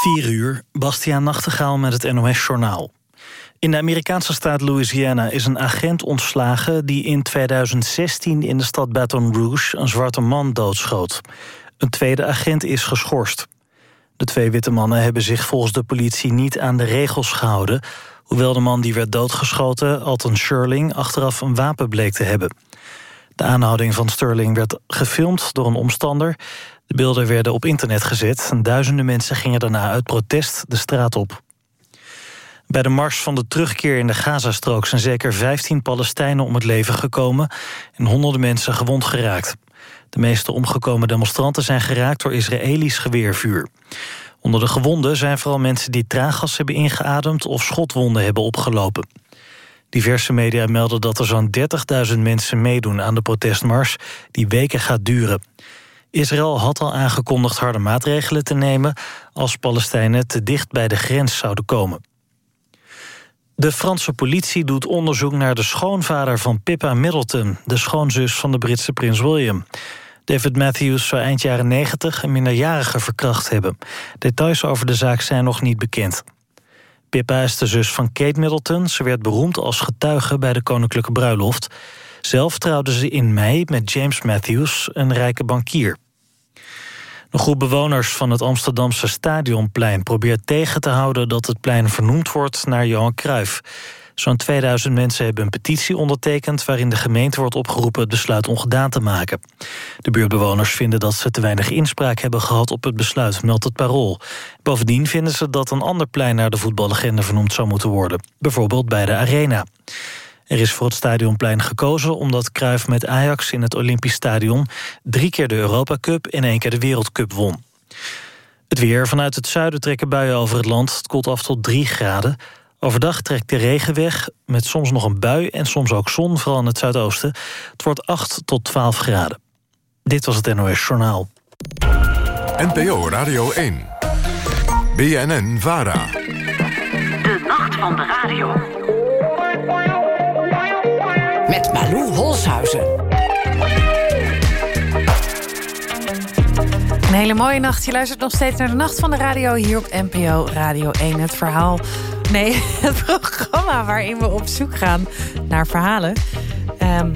4 uur, Bastiaan Nachtegaal met het NOS-journaal. In de Amerikaanse staat Louisiana is een agent ontslagen... die in 2016 in de stad Baton Rouge een zwarte man doodschoot. Een tweede agent is geschorst. De twee witte mannen hebben zich volgens de politie niet aan de regels gehouden... hoewel de man die werd doodgeschoten, Alton Shirling... achteraf een wapen bleek te hebben. De aanhouding van Sterling werd gefilmd door een omstander. De beelden werden op internet gezet... en duizenden mensen gingen daarna uit protest de straat op. Bij de mars van de terugkeer in de Gazastrook... zijn zeker 15 Palestijnen om het leven gekomen... en honderden mensen gewond geraakt. De meeste omgekomen demonstranten zijn geraakt door Israëlisch geweervuur. Onder de gewonden zijn vooral mensen die traaggas hebben ingeademd... of schotwonden hebben opgelopen. Diverse media melden dat er zo'n 30.000 mensen meedoen aan de protestmars... die weken gaat duren. Israël had al aangekondigd harde maatregelen te nemen... als Palestijnen te dicht bij de grens zouden komen. De Franse politie doet onderzoek naar de schoonvader van Pippa Middleton... de schoonzus van de Britse prins William. David Matthews zou eind jaren 90 een minderjarige verkracht hebben. Details over de zaak zijn nog niet bekend. Pippa is de zus van Kate Middleton. Ze werd beroemd als getuige bij de koninklijke bruiloft. Zelf trouwde ze in mei met James Matthews, een rijke bankier. Een groep bewoners van het Amsterdamse Stadionplein... probeert tegen te houden dat het plein vernoemd wordt naar Johan Cruijff. Zo'n 2000 mensen hebben een petitie ondertekend... waarin de gemeente wordt opgeroepen het besluit ongedaan te maken. De buurtbewoners vinden dat ze te weinig inspraak hebben gehad... op het besluit, meldt het parool. Bovendien vinden ze dat een ander plein naar de voetballegende vernoemd zou moeten worden. Bijvoorbeeld bij de Arena. Er is voor het Stadionplein gekozen omdat Cruijff met Ajax in het Olympisch Stadion... drie keer de Europa Cup en één keer de Wereldcup won. Het weer. Vanuit het zuiden trekken buien over het land. Het koelt af tot 3 graden. Overdag trekt de regen weg, met soms nog een bui en soms ook zon, vooral in het zuidoosten. Het wordt 8 tot 12 graden. Dit was het NOS Journaal. NPO Radio 1. BNN Vara. De nacht van de radio. Met Malou Holshuizen. Een hele mooie nacht. Je luistert nog steeds naar de Nacht van de Radio hier op NPO Radio 1. Het verhaal, nee, het programma waarin we op zoek gaan naar verhalen. Um,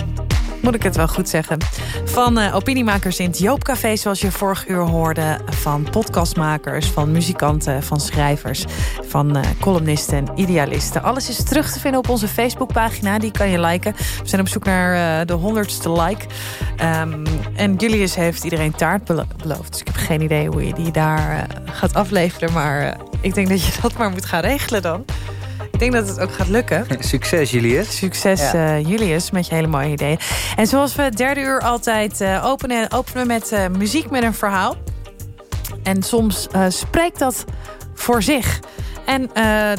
moet ik het wel goed zeggen. Van uh, opiniemakers in het Joopcafé, zoals je vorig uur hoorde. Van podcastmakers, van muzikanten, van schrijvers. Van uh, columnisten en idealisten. Alles is terug te vinden op onze Facebookpagina. Die kan je liken. We zijn op zoek naar uh, de honderdste like. Um, en Julius heeft iedereen taart beloofd. Dus ik heb geen idee hoe je die daar gaat afleveren. Maar ik denk dat je dat maar moet gaan regelen dan. Ik denk dat het ook gaat lukken. Succes, Julius. Succes, ja. uh, Julius, met je hele mooie ideeën. En zoals we het derde uur altijd uh, openen, openen we met uh, muziek met een verhaal. En soms spreekt dat voor zich. En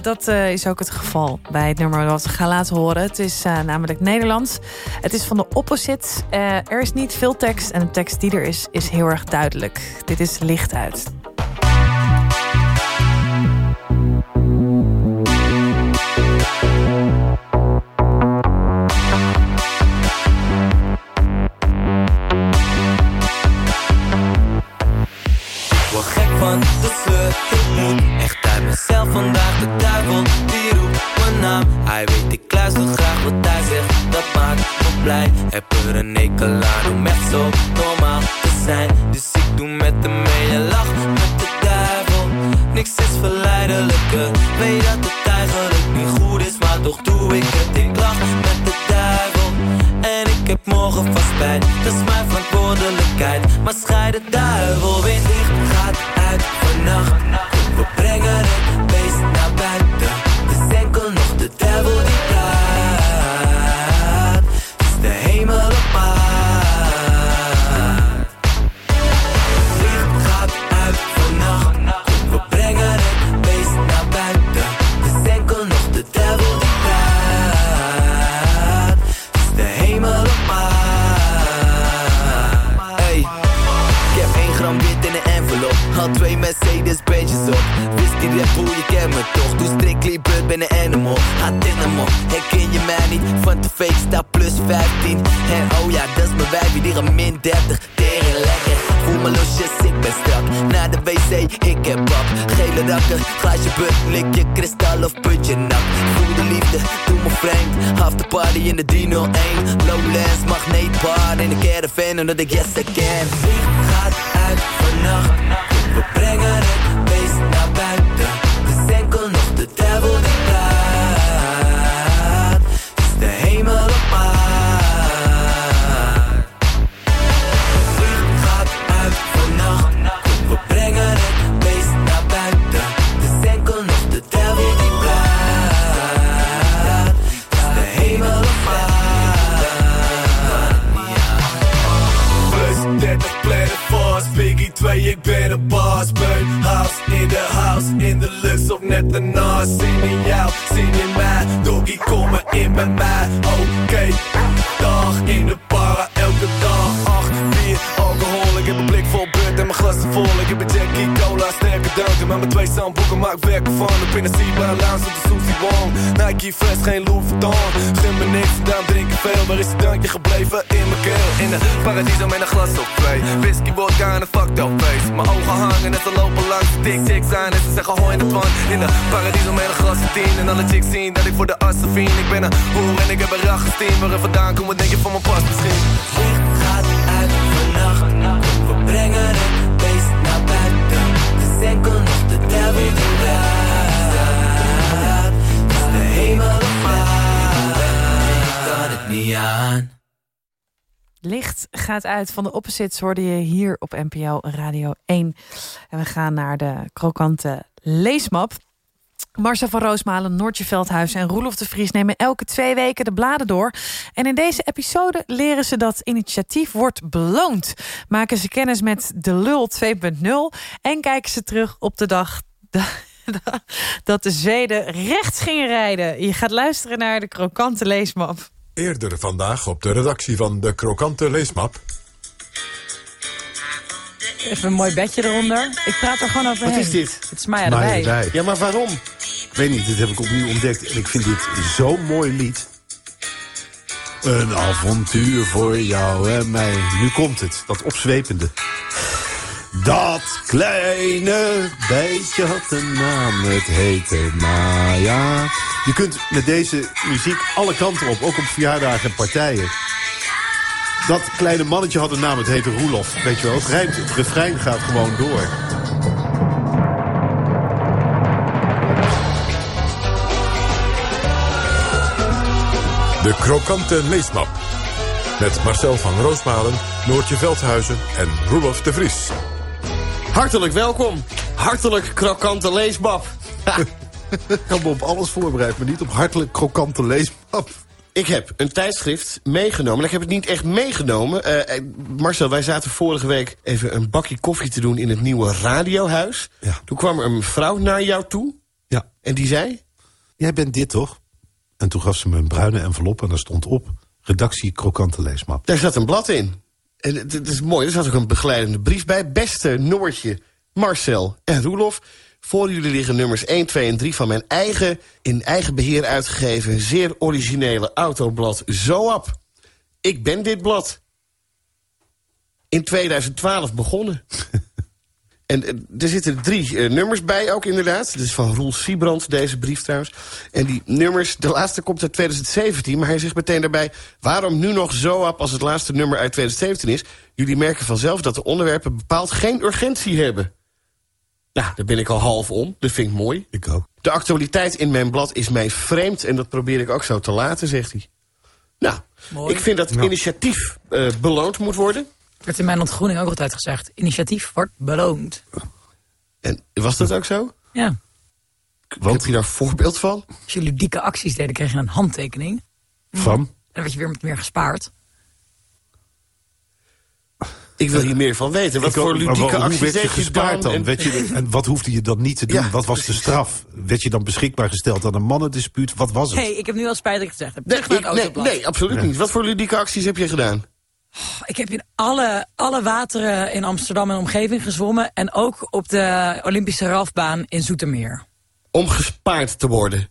dat is ook het geval bij het nummer wat we gaan laten horen. Het is namelijk Nederlands. Het is van de opposite. er is niet veel tekst en de tekst die er is, is heel erg duidelijk. Dit is licht uit. Ik moet echt uit mezelf vandaag de duivel Die roept mijn naam. Hij weet ik luister graag wat hij zegt. Dat maakt me blij. Heb er een ekel aan om echt zo normaal te zijn. Dus ik doe met hem mee met de duivel. Niks is verleidelijker. Weet dat het eigenlijk niet goed is Maar toch doe ik het. Ik lach met de duivel. En ik heb morgen vast spijt Dat is mijn verantwoordelijkheid. Maar scheid de duivel weer licht gaat uit vannacht. We brengen het beest naar buiten Mercedes beetjes op Wist die Red Bull, je kent me toch? Doe strictly blood, ben een animal. Haat in hem op, herken je mij niet? Van de fake staat plus 15 En oh ja, dat is mijn wijfie, die gaat min 30 Tering lekker voel me losjes, ik ben strak. Naar de wc, ik heb pap Gele rakken, glaasje put, lik je kristal of putje nap Voel de liefde, doe me vreemd. Half party in de 301 Lowlands, magneetbar in de caravan En dat ik yes again Licht gaat uit vannacht mij Oké, dag in de para Elke dag, 8, 4, alcohol. Ik heb een blik vol beurt en mijn glas is vol mijn twee zandboeken maak werk van Ik ben een Siba, Lounge op de Susie Wong. Nike Fresh, geen Louis Vuitton. Gun me niks, daarom drink ik veel. Waar is het drankje gebleven? In mijn keel. In de paradiso met een glas op twee. Whisky, vodka en een fucked up face. Mijn ogen hangen en ze lopen langs. De tik zijn En ze zeggen hoi in de twan In de paradiso met een glas op tien. En alle chicks zien dat ik voor de assen vien Ik ben een hoer en ik heb een rachesteam Waar er vandaan komt, wat denk je van mijn pas misschien? Licht gaat uit vannacht We brengen het Licht gaat uit van de opposites, hoorde je hier op NPO Radio 1. En we gaan naar de krokante leesmap. Marcel van Roosmalen, Noortje Veldhuis en Roelof de Vries nemen elke twee weken de bladen door. En in deze episode leren ze dat initiatief wordt beloond. Maken ze kennis met de Lul 2.0 en kijken ze terug op de dag dat de Zweden rechts gingen rijden. Je gaat luisteren naar de krokante leesmap. Eerder vandaag op de redactie van de Krokante Leesmap. Even een mooi bedje eronder. Ik praat er gewoon overheen. Wat is dit? Het is Maya erbij. Ja, maar waarom? Weet niet, dit heb ik opnieuw ontdekt. En ik vind dit zo'n mooi lied. Een avontuur voor jou en mij. Nu komt het, dat opzwepende. Dat kleine beetje had een naam, het heette Maya. Je kunt met deze muziek alle kanten op, ook op verjaardagen en partijen. Dat kleine mannetje had een naam, het heette Roelof. Weet je wel, het rijmt, het refrein gaat gewoon door. De Krokante Leesmap. Met Marcel van Roosmalen, Noortje Veldhuizen en Roelof de Vries. Hartelijk welkom. Hartelijk krokante leesbab. Ik had me op alles voorbereid, maar niet op hartelijk krokante leesmap. Ik heb een tijdschrift meegenomen. Ik heb het niet echt meegenomen. Eh, eh, Marcel, wij zaten vorige week even een bakje koffie te doen in het nieuwe radiohuis. Ja. Toen kwam er een mevrouw naar jou toe. Ja. En die zei... Jij bent dit toch? En toen gaf ze me een bruine envelop en daar stond op... redactie krokante leesmap. Daar zat een blad in. En het, is mooi, er zat ook een begeleidende brief bij. Beste Noortje, Marcel en Roelof. Voor jullie liggen nummers 1, 2 en 3 van mijn eigen, in eigen beheer uitgegeven... zeer originele autoblad Zoap. Ik ben dit blad. In 2012 begonnen. En eh, er zitten drie eh, nummers bij ook inderdaad. Dit is van Roel Siebrand, deze brief trouwens. En die nummers, de laatste komt uit 2017... maar hij zegt meteen daarbij... waarom nu nog Zoap als het laatste nummer uit 2017 is? Jullie merken vanzelf dat de onderwerpen bepaald geen urgentie hebben. Nou, daar ben ik al half om. Dat vind ik mooi. Ik ook. De actualiteit in mijn blad is mij vreemd... en dat probeer ik ook zo te laten, zegt hij. Nou, Mooi. ik vind dat initiatief eh, beloond moet worden. Werd in mijn ontgroening ook altijd gezegd. Initiatief wordt beloond. En was dat ook zo? Ja. Want heb je daar een voorbeeld van? Als jullie dikke acties deden, kreeg je een handtekening. Van? En dan werd je weer met meer gespaard. Ik wil hier meer van weten. Wat Ik voor ludieke acties werd je deed je gespaard dan? En, je, en wat hoefde je dan niet te doen? Ja, wat was de straf? Werd je dan beschikbaar gesteld aan een mannendispuut? Wat was het? hey, ik heb nu al spijt dat ik het gezegd heb. nee, ik- nee, nee, absoluut niet. Wat voor ludieke acties heb je gedaan? Ik heb in alle, alle wateren in Amsterdam en omgeving gezwommen. En ook op de Olympische rafbaan in Zoetermeer. Om gespaard te worden.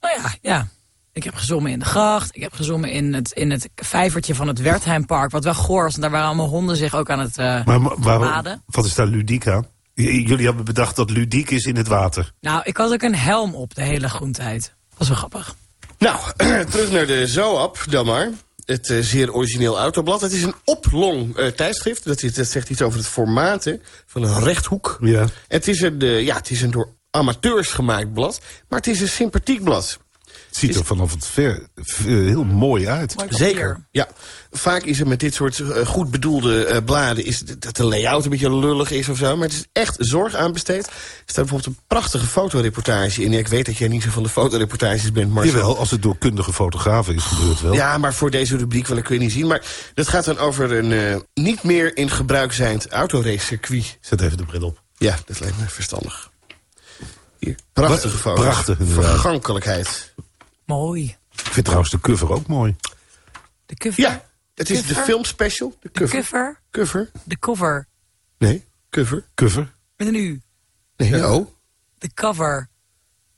Nou ja, ja. Ik heb gezongen in de gracht. Ik heb gezongen in het, in het vijvertje van het Wertheimpark. Wat wel goor was. En daar waren allemaal honden zich ook aan het uh, Maar ma- waarom, baden. wat is daar ludiek aan? J- Jullie hebben bedacht dat ludiek is in het water. Nou, ik had ook een helm op de hele groentijd. Dat was wel grappig. Nou, terug naar de Zoap dan maar. Het eh, zeer origineel autoblad. Het is een oplong eh, tijdschrift. Dat, is, dat zegt iets over het formaat hè, van een rechthoek. Ja. Het is een, eh, ja, het is een door amateurs gemaakt blad. Maar het is een sympathiek blad. Het ziet er vanaf het ver heel mooi uit. Mooi. Zeker. Ja. Vaak is er met dit soort eh, goed bedoelde eh, bladen... Is dat de layout een beetje lullig is of zo. Maar het is echt zorg aan besteed. Er staat bijvoorbeeld een prachtige fotoreportage in. Ik weet dat jij niet zo van de fotoreportages bent, maar... Jawel, als het door kundige fotografen is gebeurd wel. Ja, maar voor deze rubriek wil ik kun je niet zien. Maar dat gaat dan over een eh, niet meer in gebruik zijnd autoracecircuit. Zet even de bril op. Ja, dat lijkt me verstandig. Hier, prachtige Wa- foto's. prachtig, inderdaad. Vergankelijkheid. Mooi. Ik vind trouwens de cover ook mooi. De cover. Ja, het is de Cover? filmspecial. De De cover. De cover. Nee, cover. Cover? Met een U. Nee, oh. De cover.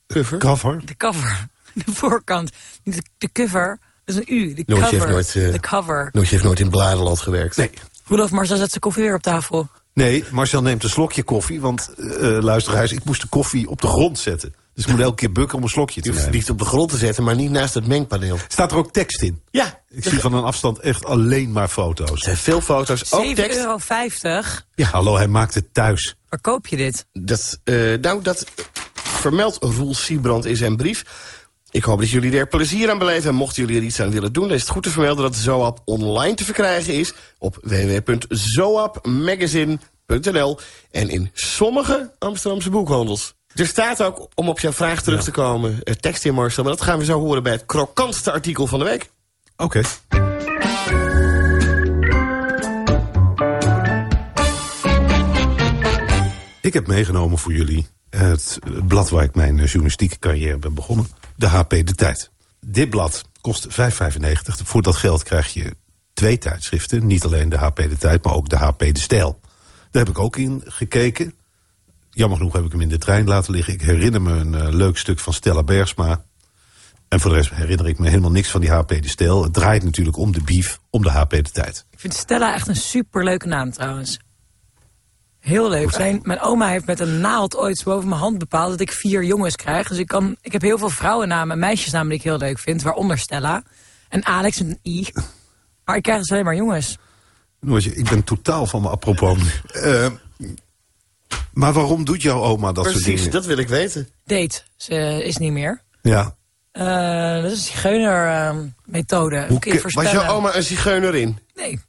Cover. Cover? De cover. De voorkant. Niet de, de cover. Dat is een U. De heeft cover. nooit, eh, de cover. Heeft nooit in Bladerland gewerkt. Nee. Rudolf Marcel zet zijn koffie weer op tafel. Nee, Marcel neemt een slokje koffie. Want, eh eh, luisteraars, ik moest de koffie op de grond zetten. Dus ik moet elke keer bukken om een slokje Je te hoeft het nemen. niet op de grond te zetten, maar niet naast het mengpaneel. Staat er ook tekst in? Ja, Ik zie van een afstand echt alleen maar er foto's. zijn veel foto's, ook 7,50 tekst. euro. Ja, hallo, hij maakt het thuis. Waar koop je dit? Dat, eh, nou, dat vermeldt Roel Siebrand in zijn brief. Ik hoop dat jullie er plezier aan beleven. En mochten jullie er iets aan willen doen... dan is het goed te vermelden dat Zoap online te verkrijgen is... op www.zoapmagazine.nl en in sommige Amsterdamse boekhandels. Er staat ook, om op jouw vraag terug te komen... eh, tekst in Marcel, maar dat gaan we zo horen... bij het krokantste artikel van de week. Oké. Ik heb meegenomen voor jullie het blad waar ik mijn eh, journalistieke carrière ben begonnen. De HP De Tijd. Dit blad kost 5,95. Voor dat geld krijg je twee tijdschriften. Niet alleen de HP De Tijd, maar ook de HP De Stijl. Daar heb ik ook in gekeken. Jammer genoeg heb ik hem in de trein laten liggen. Ik herinner me een eh, leuk stuk van Stella Bergsma. En voor de rest herinner ik me helemaal niks van die HP De Stijl. Het draait natuurlijk om de beef, om de HP De Tijd. Ik vind Stella echt een superleuke naam trouwens. Heel leuk. Zijn, mijn oma heeft met een naald ooit boven mijn hand bepaald dat ik vier jongens krijg. Dus ik, kan, ik heb heel veel vrouwennamen en meisjesnamen die ik heel leuk vind. Waaronder Stella. En Alex met een I. Maar ik krijg dus alleen maar jongens. Noortje, ik ben totaal van me apropos. Eh, maar waarom doet jouw oma dat soort Precies, dingen? dat wil ik weten. Date. Ze is niet meer. Ja. Eh, dat is een zigeuner-methode. Keer ke- Was jouw oma een zigeunerin? Nee,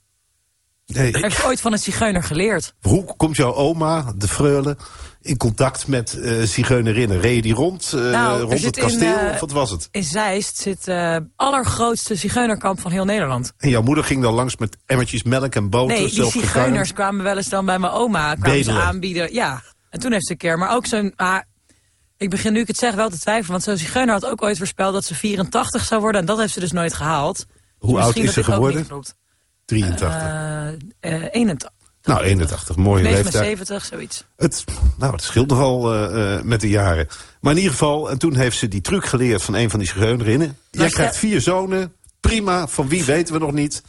Nee, hij heeft ooit van een zigeuner geleerd. hoe komt jouw oma, de freule, in contact met eh zigeunerinnen? Reed je die rond, Nou, er rond het in, kasteel, eh, of wat was het? In Zeist zit het allergrootste zigeunerkamp van heel Nederland. En jouw moeder ging dan langs met emmertjes melk en boter, Nee, die zigeuners kwamen wel eens dan bij mijn oma. Kwamen ze Bedelen. aanbieden. Ja, en toen heeft ze een keer. Maar ook zo'n... Maar ik begin nu ik het zeg wel te twijfelen. Want zo'n zigeuner had ook ooit voorspeld dat ze 84 zou worden. En dat heeft ze dus nooit gehaald. Dus Hoe oud misschien is ze geworden? niet klopt. 83. Eh, eh, 81. Nou, 81, mooie leeftijd. 79, zoiets. Het, nou, het scheelt nogal eh, eh, met de jaren. Maar in ieder geval, en toen heeft ze die truc geleerd van een van die zigeunerinnen. Jij krijgt vier zonen, prima, van wie weten we nog niet.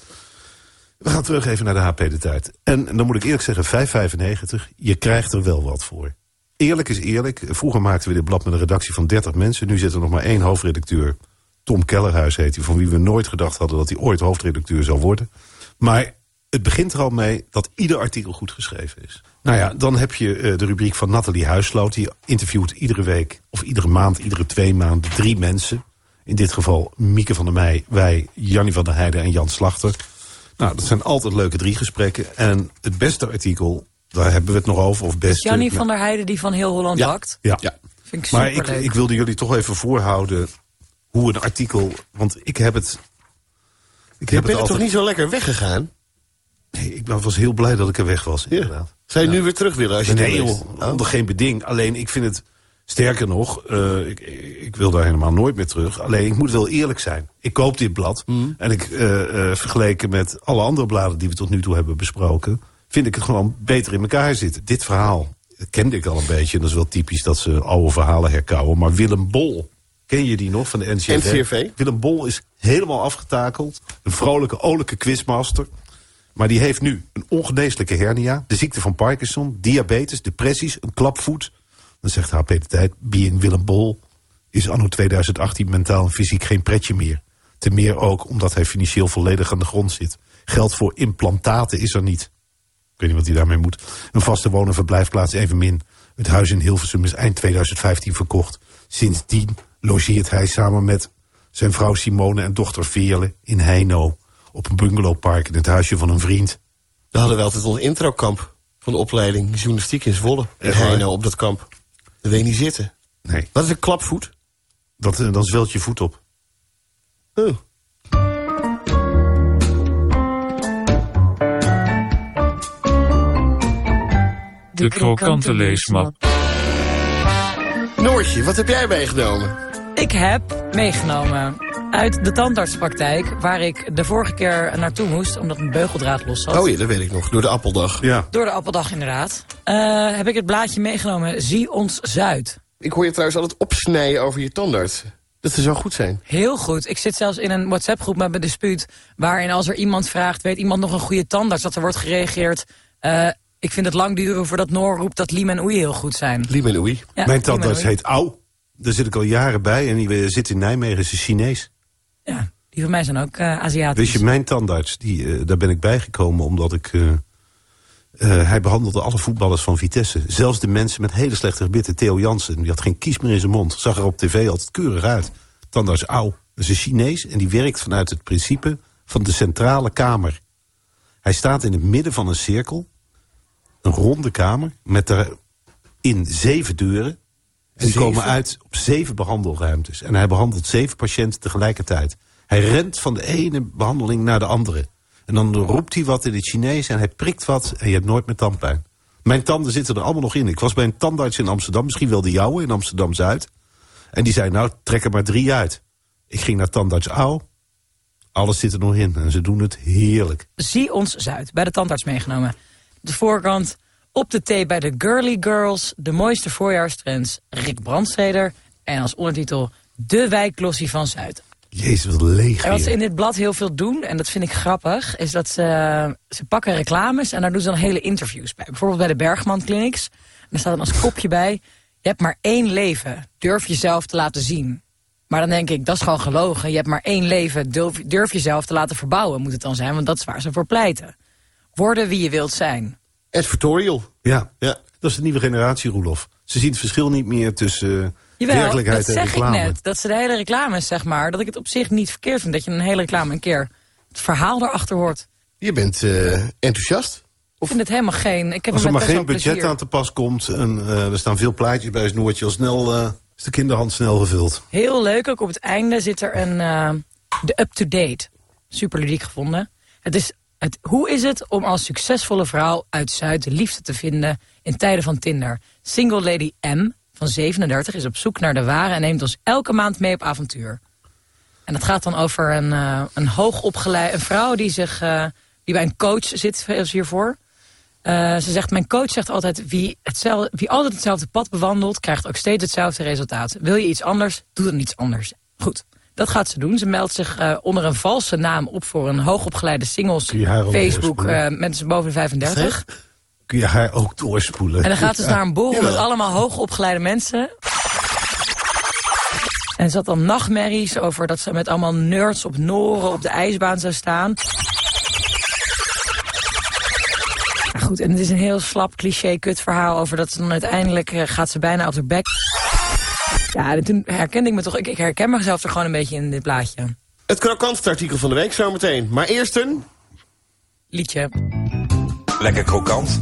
We gaan terug even naar de HP de tijd. En, en dan moet ik eerlijk zeggen, 5,95, je krijgt er wel wat voor. Eerlijk is eerlijk, vroeger maakten we dit blad met een redactie van 30 mensen. Nu zit er nog maar één hoofdredacteur. Tom Kellerhuis heet hij, van wie we nooit gedacht hadden dat hij ooit hoofdredacteur zou worden. Maar het begint er al mee dat ieder artikel goed geschreven is. Nou ja, dan heb je eh, de rubriek van Nathalie Huisloot. Die interviewt iedere week, of iedere maand, iedere twee maanden drie mensen. In dit geval Mieke van der Meij, wij, Jannie van der Heijden en Jan Slachter. Nou, dat zijn altijd leuke drie gesprekken. En het beste artikel, daar hebben we het nog over. Of beste, Jannie van der Heijden die van heel Holland Ja. bakt. Ja. Ja. Vind ik Maar ik, ik wilde jullie toch even voorhouden hoe een artikel... Want ik heb het... Ik Je heb bent het toch niet zo lekker weggegaan? Nee, ik was heel blij dat ik er weg was, inderdaad. Zou je nu weer terug willen als je Nee, joh? Oh. onder geen beding. Alleen, ik vind het... Sterker nog, eh, ik, ik wil daar helemaal nooit meer terug. Alleen, ik moet wel eerlijk zijn. Ik koop dit blad. Hmm. En ik, eh, eh, vergeleken met alle andere bladen die we tot nu toe hebben besproken... vind ik het gewoon beter in elkaar zitten. Dit verhaal kende ik al een beetje. En dat is wel typisch dat ze oude verhalen herkauwen. Maar Willem Bol, Ken je die nog van de NCRV? NCRV. Willem Bol is helemaal afgetakeld. Een vrolijke, olijke quizmaster. Maar die heeft nu een ongeneeslijke hernia, de ziekte van Parkinson, diabetes, depressies, een klapvoet. Dan zegt HP de Tijd, being Willem Bol is anno 2018 mentaal en fysiek geen pretje meer. Ten meer ook omdat hij financieel volledig aan de grond zit. Geld voor implantaten is er niet. Ik weet niet wat hij daarmee moet. Een vaste woon- en verblijfplaats evenmin. Het huis in Hilversum is eind 2015 verkocht. Sindsdien logeert hij samen met zijn vrouw Simone en dochter Veerle in Heino. Op een bungalowpark in het huisje van een vriend. We hadden wel altijd ons introkamp van de opleiding journalistiek in Zwolle. In Echt waar? Heino op dat kamp. Daar wil je niet zitten. Nee, Wat is een klapvoet? dat, eh, dan zwelt je voet op. Oh. De krokante leesmap. Noortje, wat heb jij meegenomen? Ik heb meegenomen uit de tandartspraktijk... waar ik de vorige keer naartoe moest, omdat mijn beugeldraad los zat. Oh ja, dat weet ik nog. Door de appeldag. Ja, Door de appeldag inderdaad. Eh, heb ik het blaadje meegenomen, Zie ons Zuid. Ik hoor je trouwens altijd opsnijden over je tandarts. Dat ze zo goed zijn. Heel goed. Ik zit zelfs in een WhatsApp-groep met mijn dispuut... waarin als er iemand vraagt, weet iemand nog een goede tandarts... dat er wordt gereageerd... eh, ik vind het lang duren voordat Noor roept dat Liem en Oei heel goed zijn. Liem en Oei. Ja, Mijn tandarts Oei. heet Au. Daar zit ik al jaren bij en die zit in Nijmegen, is een Chinees. Ja, die van mij zijn ook eh Aziatisch. Weet je, mijn tandarts, die, eh, daar ben ik bijgekomen omdat ik... eh, hij behandelde alle voetballers van Vitesse. Zelfs de mensen met hele slechte gebitten. Theo Jansen, die had geen kies meer in zijn mond. Zag er op tv altijd keurig uit. Tandarts Au. Dat is een Chinees en die werkt vanuit het principe van de centrale kamer. Hij staat in het midden van een cirkel. Een ronde kamer met daarin zeven deuren. En die komen uit op zeven behandelruimtes. En hij behandelt zeven patiënten tegelijkertijd. Hij rent van de ene behandeling naar de andere. En dan roept hij wat in het Chinees en hij prikt wat en je hebt nooit meer tandpijn. Mijn tanden zitten er allemaal nog in. Ik was bij een tandarts in Amsterdam, misschien wel de jouwe in Amsterdam-Zuid. En die zei, nou, trek er maar drie uit. Ik ging naar tandarts Au. Alles zit er nog in en ze doen het heerlijk. Zie ons Zuid, bij de tandarts meegenomen. De voorkant, op de thee bij de Girly Girls, de mooiste voorjaarstrends, Rick Brandsteder. En als ondertitel, de wijklossie van Zuid. Jezus, wat leeg En wat ze in dit blad heel veel doen, en dat vind ik grappig, is dat ze, ze pakken reclames en daar doen ze dan hele interviews bij. Bijvoorbeeld bij de Bergman Clinics. En daar staat dan als kopje bij, je hebt maar één leven, durf jezelf te laten zien. Maar dan denk ik, dat is gewoon gelogen. Je hebt maar één leven, durf, durf jezelf te laten verbouwen, moet het dan zijn. Want dat is waar ze voor pleiten. Worden wie je wilt zijn. Advertorial. Ja, Ja. dat is de nieuwe generatie, Roelof. Ze zien het verschil niet meer tussen eh, Jawel, werkelijkheid dat en zeg reclame. ik net. Dat ze de hele reclames, zeg maar, dat ik het op zich niet verkeerd vind. Dat je een hele reclame een keer het verhaal erachter hoort. Je bent eh, enthousiast. Ik vind het helemaal geen... Ik heb Als er met maar geen budget plezier. aan te pas komt... en eh, er staan veel plaatjes bij, is Noortje al snel... eh, is de kinderhand snel gevuld. Heel leuk, ook op het einde zit er een eh, de up-to-date. Super ludiek gevonden. Het is, hoe is het om als succesvolle vrouw uit Zuid de liefde te vinden in tijden van Tinder? Single Lady M van 37 is op zoek naar de ware en neemt ons elke maand mee op avontuur. En dat gaat dan over een, eh een hoogopgeleide een vrouw die, zich, eh, die bij een coach zit hiervoor. Eh, ze zegt, mijn coach zegt altijd, wie, hetzelfde, wie altijd hetzelfde pad bewandelt, krijgt ook steeds hetzelfde resultaat. Wil je iets anders, doe dan iets anders. Goed, dat gaat ze doen. Ze meldt zich eh, onder een valse naam op voor een hoogopgeleide singles Facebook doorspoelen? eh mensen boven de 35. Kun je haar ook doorspoelen. En dan gaat ze dus naar een borrel met allemaal hoogopgeleide mensen. En ze had dan nachtmerries over dat ze met allemaal nerds op Noren op de ijsbaan zou staan. Ja, goed, en het is een heel slap cliché kut verhaal over dat ze dan uiteindelijk eh, gaat ze bijna op haar bek. Ja, en toen herkende ik me toch, ik, ik herken mezelf er gewoon een beetje in dit plaatje. Het krokantste artikel van de week zometeen. Maar eerst een... Liedje. Lekker krokant.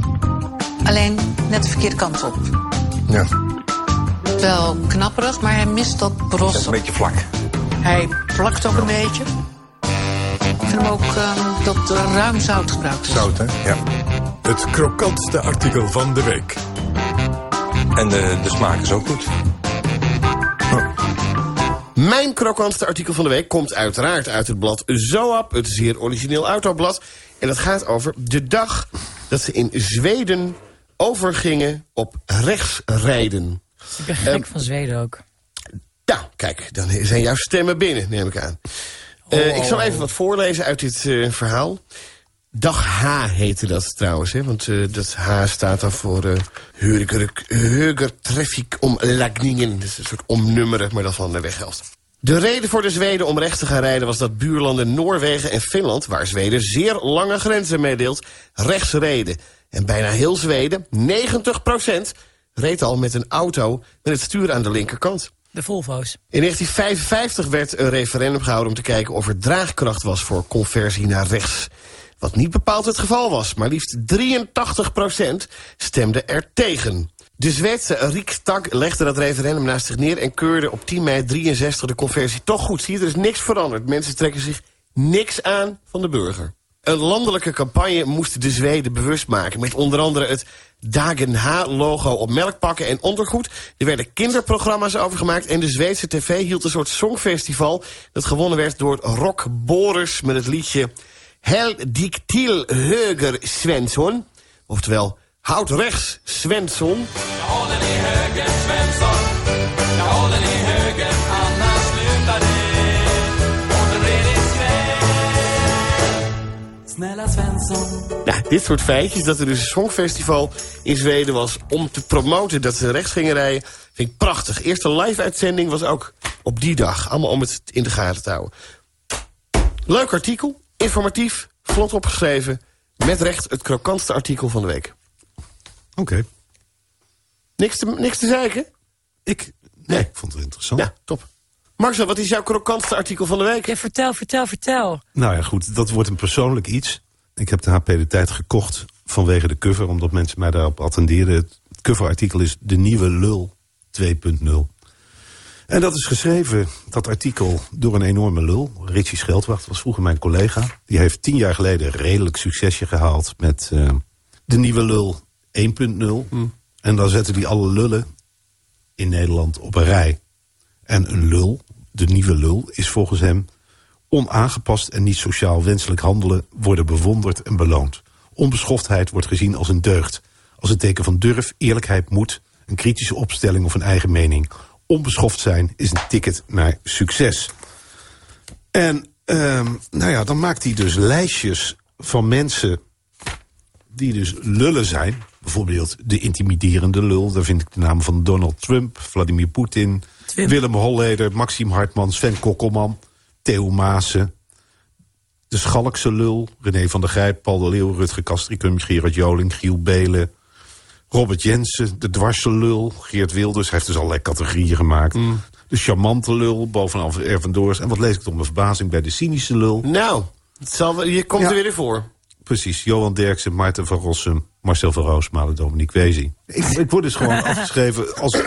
Alleen net de verkeerde kant op. Ja. Wel knapperig, maar hij mist dat Een bros. beetje vlak. Hij plakt ook een beetje. Ik vind hem ook eh, dat er ruim zout gebruikt is. Zout, hè? Ja. Het krokantste artikel van de week. En de, de smaak is ook goed. Mijn krokantste artikel van de week komt uiteraard uit het blad Zoap. Het zeer origineel autoblad. En dat gaat over de dag dat ze in Zweden overgingen op rechtsrijden. Ik ben gek van Zweden ook. Ja, kijk, dan zijn jouw stemmen binnen, neem ik aan. Eh, ik zal even wat voorlezen uit dit eh, verhaal. Dag H heette dat trouwens, hè, want eh, dat H staat dan voor uh, Högertraffic om Lagningen. Dat is een soort omnummeren, maar dat van de weghelft. De reden voor de Zweden om recht te gaan rijden was dat buurlanden Noorwegen en Finland... waar Zweden zeer lange grenzen meedeelt, rechts reden. En bijna heel Zweden, 90% reed al met een auto met het stuur aan de linkerkant. De Volvo's. In 1955 werd een referendum gehouden om te kijken of er draagkracht was voor conversie naar rechts. Wat niet bepaald het geval was, maar liefst 83% stemde er tegen. De Zweedse Riksdag legde dat referendum naast zich neer... en keurde op 10 mei 63 de conversie toch goed. Zie je, er is niks veranderd. Mensen trekken zich niks aan van de burger. Een landelijke campagne moest de Zweden bewust maken... met onder andere het Dagen H-logo op melkpakken en ondergoed. Er werden kinderprogramma's over gemaakt... en de Zweedse tv hield een soort songfestival... dat gewonnen werd door Rock Boris met het liedje... Hel dik til höger Svensson. Oftewel, houd rechts Svensson. Ja, dit soort feitjes, dat er dus een songfestival in Zweden was... om te promoten dat ze rechts gingen rijden, vind ik prachtig. Eerste live-uitzending was ook op die dag. Allemaal om het in de gaten te houden. Leuk artikel, informatief, vlot opgeschreven... met recht het krokantste artikel van de week. Oké. Niks, te, niks te zeiken? Ik, nee, ik vond het interessant. Ja, top. Marcel, wat is jouw krokantste artikel van de week? Ja, vertel, vertel, vertel. Nou ja, goed, dat wordt een persoonlijk iets. Ik heb de HP De Tijd gekocht vanwege de cover... omdat mensen mij daarop attendeerden. Het coverartikel is De Nieuwe Lul 2.0. En dat is geschreven, dat artikel, door een enorme lul. Richie Scheldwacht was vroeger mijn collega. Die heeft tien jaar geleden redelijk succesje gehaald... met uh, De Nieuwe Lul 1.0. En dan zetten die alle lullen in Nederland op een rij. En een lul, de nieuwe lul, is volgens hem onaangepast en niet sociaal wenselijk handelen worden bewonderd en beloond. Onbeschoftheid wordt gezien als een deugd. Als een teken van durf, eerlijkheid, moed, een kritische opstelling of een eigen mening. Onbeschoft zijn is een ticket naar succes. En um, nou ja, dan maakt hij dus lijstjes van mensen die dus lullen zijn. Bijvoorbeeld de intimiderende lul. Daar vind ik de namen van Donald Trump, Vladimir Poetin... Willem Holleder, Maxime Hartman, Sven Kokkelman... Theo Maassen, de Schalkse lul... René van der Grijp, Paul de Leeuw, Rutger Kastricum... Gerard Joling, Giel Belen... Robert Jensen, de dwarse lul, Geert Wilders... hij heeft dus allerlei categorieën gemaakt... De charmante lul, bovenaf Ervendoors. En wat lees ik tot mijn verbazing bij de cynische lul? Nou, het zal, je komt Ja. er weer in voor. Precies, Johan Derksen, Maarten van Rossum, Marcel van Roosmalen, Dominique Wezi. Ik, ik word dus gewoon afgeschreven als,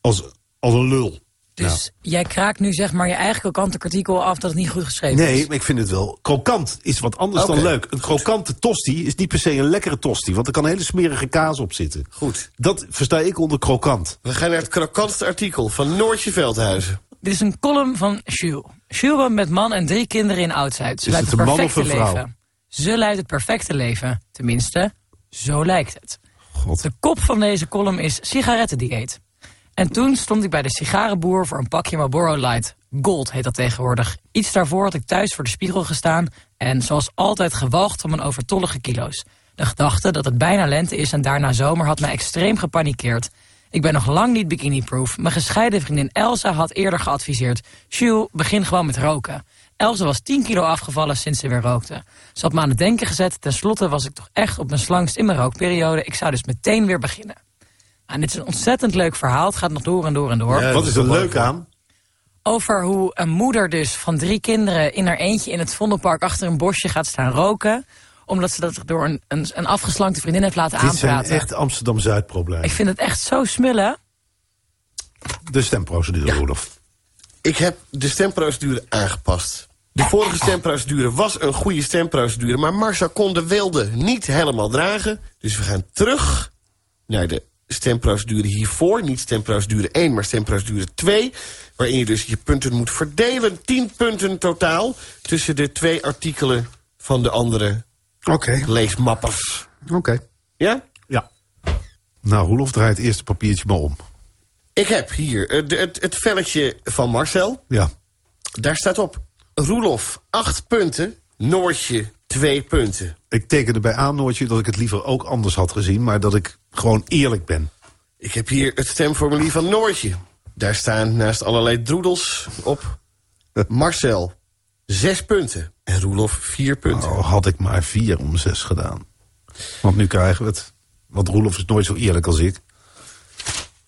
als, als een lul. Dus jij kraakt nu zeg maar je eigen krokante artikel af dat het niet goed geschreven Nee, is. maar ik vind het wel... Krokant is wat anders dan leuk. Een krokante tosti is niet per se een lekkere tosti. Want er kan hele smerige kaas op zitten. Goed. Dat versta ik onder krokant. We gaan naar het krokantste artikel van Noortje Veldhuizen. Dit is een column van Jules. Jules woont met man en drie kinderen in Oudzuid. Ze Is leidt het het een man perfecte of een vrouw? leven. Ze leidt het perfecte leven. Tenminste, zo lijkt het. God. De kop van deze column is sigarettendieet. En toen stond ik bij de sigarenboer voor een pakje Marlboro Light. Gold heet dat tegenwoordig. Iets daarvoor had ik thuis voor de spiegel gestaan... en zoals altijd gewalgd van mijn overtollige kilo's. De gedachte dat het bijna lente is en daarna zomer had mij extreem gepanikeerd. Ik ben nog lang niet bikini-proof. Mijn gescheiden vriendin Elsa had eerder geadviseerd... Jules, begin gewoon met roken. Elsa was 10 kilo afgevallen sinds ze weer rookte. Ze had me aan het denken gezet. Ten slotte was ik toch echt op mijn slangst in mijn rookperiode. Ik zou dus meteen weer beginnen. Nou, dit is een ontzettend leuk verhaal. Het gaat nog door en door en door. Ja, Wat is er leuk aan? Over hoe een moeder dus van drie kinderen in haar eentje in het Vondelpark achter een bosje gaat staan roken. Omdat ze dat door een, een, een afgeslankte vriendin heeft laten Dit zijn aanpraten. echt Amsterdam-Zuid problemen. Ik vind het echt zo smullen. De stemprocedure, Rudolf. Ik heb de stemprocedure aangepast. De vorige stemprocedure was een goede stemprocedure... maar Marcel kon de wilde niet helemaal dragen. Dus we gaan terug naar de stemprocedure hiervoor. Niet stemprocedure 1, maar stemprocedure 2. Waarin je dus je punten moet verdelen. 10 punten totaal tussen de twee artikelen van de andere Oké. leesmappers. Oké. Ja? Ja. Nou, Roelof draait het eerste papiertje maar om. Ik heb hier het, het, het velletje van Marcel. Ja. Daar staat op Roelof 8 punten, Noortje 2 punten. Ik tekende bij aan, Noortje, dat ik het liever ook anders had gezien... maar dat ik gewoon eerlijk ben. Ik heb hier het stemformulier van Noortje. Daar staan naast allerlei droedels op Marcel 6 punten en Roelof 4 punten. Oh, had ik maar vier om zes gedaan. Want nu krijgen we het. Want Roelof is nooit zo eerlijk als ik.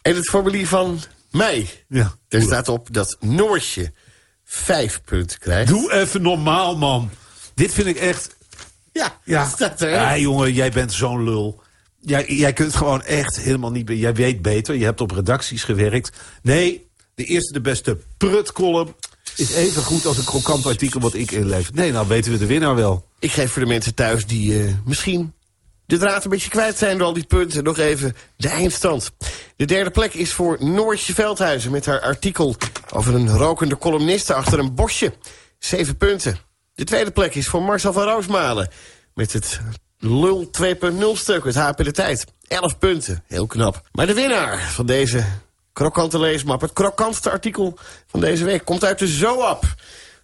En het formulier van mij. Ja. Daar staat op dat Noortje 5 punten krijgt. Doe even normaal, man. Dit vind ik echt... Ja, Ja, staat er. ja jongen, jij bent zo'n lul. Jij, jij kunt gewoon echt helemaal niet... Jij weet beter, je hebt op redacties gewerkt. Nee, de eerste de beste prutcolumn is even goed als een krokant artikel wat ik inlever. Nee, nou weten we de winnaar wel. Ik geef voor de mensen thuis die eh, misschien de draad een beetje kwijt zijn door al die punten... nog even de eindstand. De derde plek is voor Noortje Veldhuizen... met haar artikel over een rokende columniste achter een bosje. Zeven punten. De tweede plek is voor Marcel van Roosmalen... met het Lul 2.0 stuk, het HP de Tijd. 11 punten, heel knap. Maar de winnaar van deze krokante leesmap... het krokantste artikel van deze week... komt uit de ZOAP...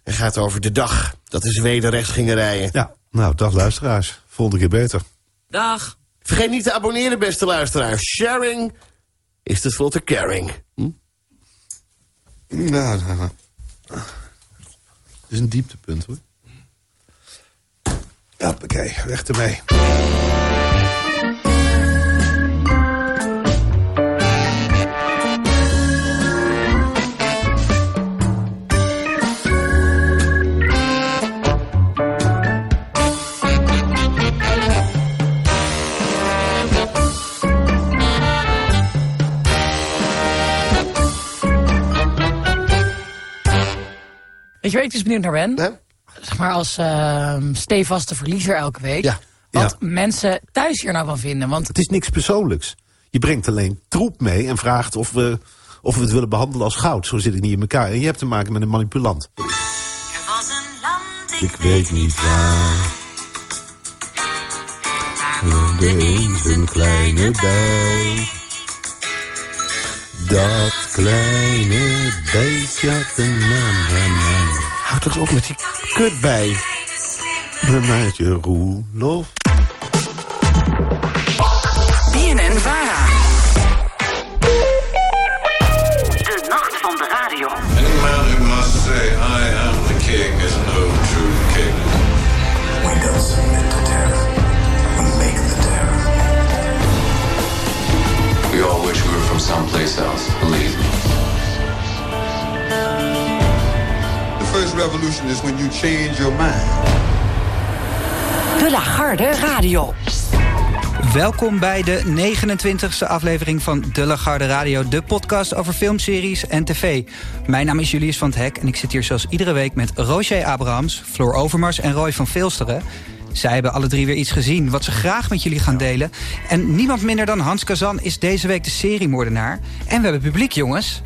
en gaat over de dag dat de Zweden rechts gingen rijden. Ja, nou, dag luisteraars. Volgende keer beter. Dag. Vergeet niet te abonneren, beste luisteraar. Sharing is tenslotte caring. Hm? Nou, nou, nou. Het is een dieptepunt, hoor. Oké, weg ermee. Weet je waar ik dus benieuwd naar ben? Zeg maar als ehm stevaste verliezer elke week. Ja, Wat ja. mensen thuis hier nou van vinden. Want Het is niks persoonlijks. Je brengt alleen troep mee en vraagt of we, of we het willen behandelen als goud. Zo zit het niet in elkaar. En je hebt te maken met een manipulant. Ik weet niet waar. Er een kleine bij. Dat kleine beestje had een naam. Houd toch op met die kut bij. Mijtje Roelof. BNN Vara. De nacht van de radio. Any man who must say I am the king is no true king. We don't submit to terror. We make the terror. We all wish we were from someplace else, believe me. Revolution is when you change your mind. De Lagarde Radio. Welkom bij de 29e aflevering van De Lagarde Radio... de podcast over filmseries en tv. Mijn naam is Julius van het Hek en ik zit hier zoals iedere week... met Roger Abrahams, Floor Overmars en Roy van Veelsteren. Zij hebben alle drie weer iets gezien wat ze graag met jullie gaan delen. En niemand minder dan Hans Kazan is deze week de seriemoordenaar. En we hebben publiek, jongens.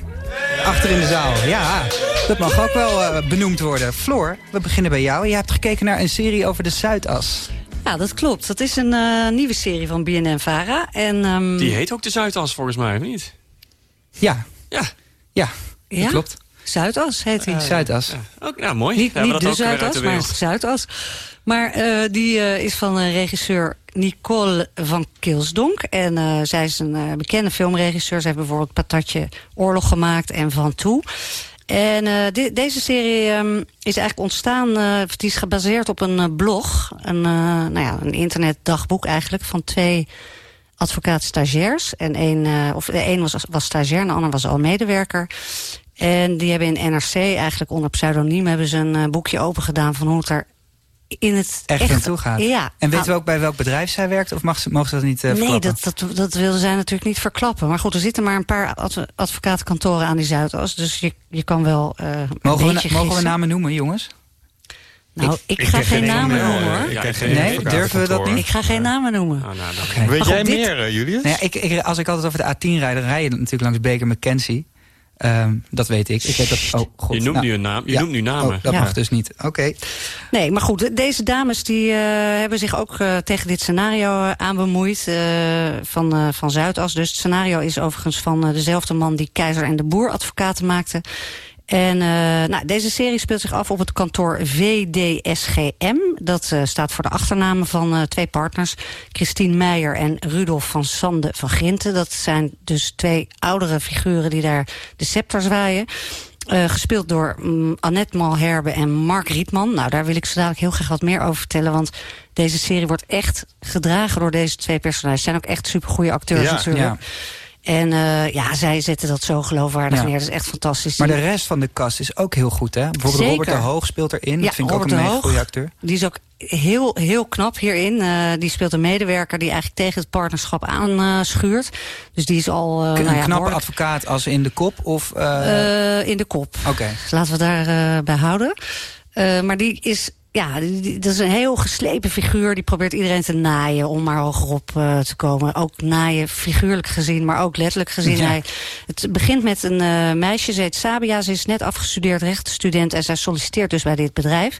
Achter in de zaal, ja. Dat mag ook wel eh, benoemd worden. Floor, we beginnen bij jou. Je hebt gekeken naar een serie over de Zuidas. Ja, dat klopt. Dat is een eh, nieuwe serie van BNN-Vara. En, ehm, Die heet ook de Zuidas volgens mij, of niet? Ja. Ja. Ja, ja? klopt. Zuidas heet hij. Zuidas. Ook, nou, mooi. Niet, dat de Zuidas, de maar. Zuidas. Maar eh, die eh, is van eh, regisseur Nicole van Kilsdonk. En eh, zij is een eh, bekende filmregisseur. Ze heeft bijvoorbeeld Patatje Oorlog gemaakt en Van Toe. En eh, de- deze serie ehm, is eigenlijk ontstaan, die is gebaseerd op een blog. Een, nou ja, een internetdagboek eigenlijk van twee advocaat-stagiairs. En eh, of de een was, was stagiair en de ander was al medewerker. En die hebben in NRC eigenlijk onder pseudoniem hebben ze een boekje open gedaan van hoe het er in het Echt aan toe gaat. Ja. En weten we Nou, ook bij welk bedrijf zij werkt? Of mag ze, mogen ze dat niet eh Nee, dat, dat, dat wilden zij natuurlijk niet verklappen. Maar goed, er zitten maar een paar adv- advocatenkantoren aan die Zuidas. Dus je, je kan wel eh een Mogen we, na- mogen we namen noemen, jongens? Nou, ik, ga geen namen noemen, hoor. nee, durven we dat niet? Ik ga geen namen noemen. nou, Oké. Weet Maar jij dit- meer, eh, Julius? Nou ja, ik, ik, als ik altijd over de A10 rijd, dan rij je natuurlijk langs Baker McKenzie. Ehm, dat weet ik. Ik weet dat. Oh, god. Je noemt Nou, nu een naam. Je ja. noemt nu namen. Oh, dat Ja. mag dus niet. Oké. Nee, maar goed, deze dames die eh, hebben zich ook eh, tegen dit scenario eh, aan bemoeid. eh, van, eh, van Zuidas. Dus het scenario is overigens van dezelfde man die Keizer en de Boer advocaten maakte. En eh, nou, deze serie speelt zich af op het kantoor VDSGM. Dat eh, staat voor de achternamen van eh, twee partners. Christine Meijer en Rudolf van Sande van Grinten. Dat zijn dus twee oudere figuren die daar de scepter zwaaien. Gespeeld door mm, Annette Malherbe en Mark Rietman. Nou, daar wil ik zo dadelijk heel graag wat meer over vertellen. Want deze serie wordt echt gedragen door deze twee personages. Ze zijn ook echt supergoeie acteurs Ja, natuurlijk. ja. En eh, ja, zij zetten dat zo geloofwaardig Ja. neer. Dat is echt fantastisch. Maar de rest van de cast is ook heel goed, hè? Bijvoorbeeld Zeker. Robert de Hoog speelt erin. Ja, dat vind ik Robert ook de een Hoog. goede acteur. Die is ook heel, heel knap hierin. Eh, die speelt een medewerker die eigenlijk tegen het partnerschap aanschuurt. dus die is al... eh, een nou ja, knappe behoorlijk, advocaat als in de kop? Of, in de kop. Oké. Dus laten we daar eh, bij houden. Maar die is... Ja, dat is een heel geslepen figuur. Die probeert iedereen te naaien om maar hogerop eh, te komen. Ook naaien, figuurlijk gezien, maar ook letterlijk gezien. Ja. Hij, het begint met een eh, meisje, ze heet Sabia. Ze is net afgestudeerd rechtsstudent en zij solliciteert dus bij dit bedrijf.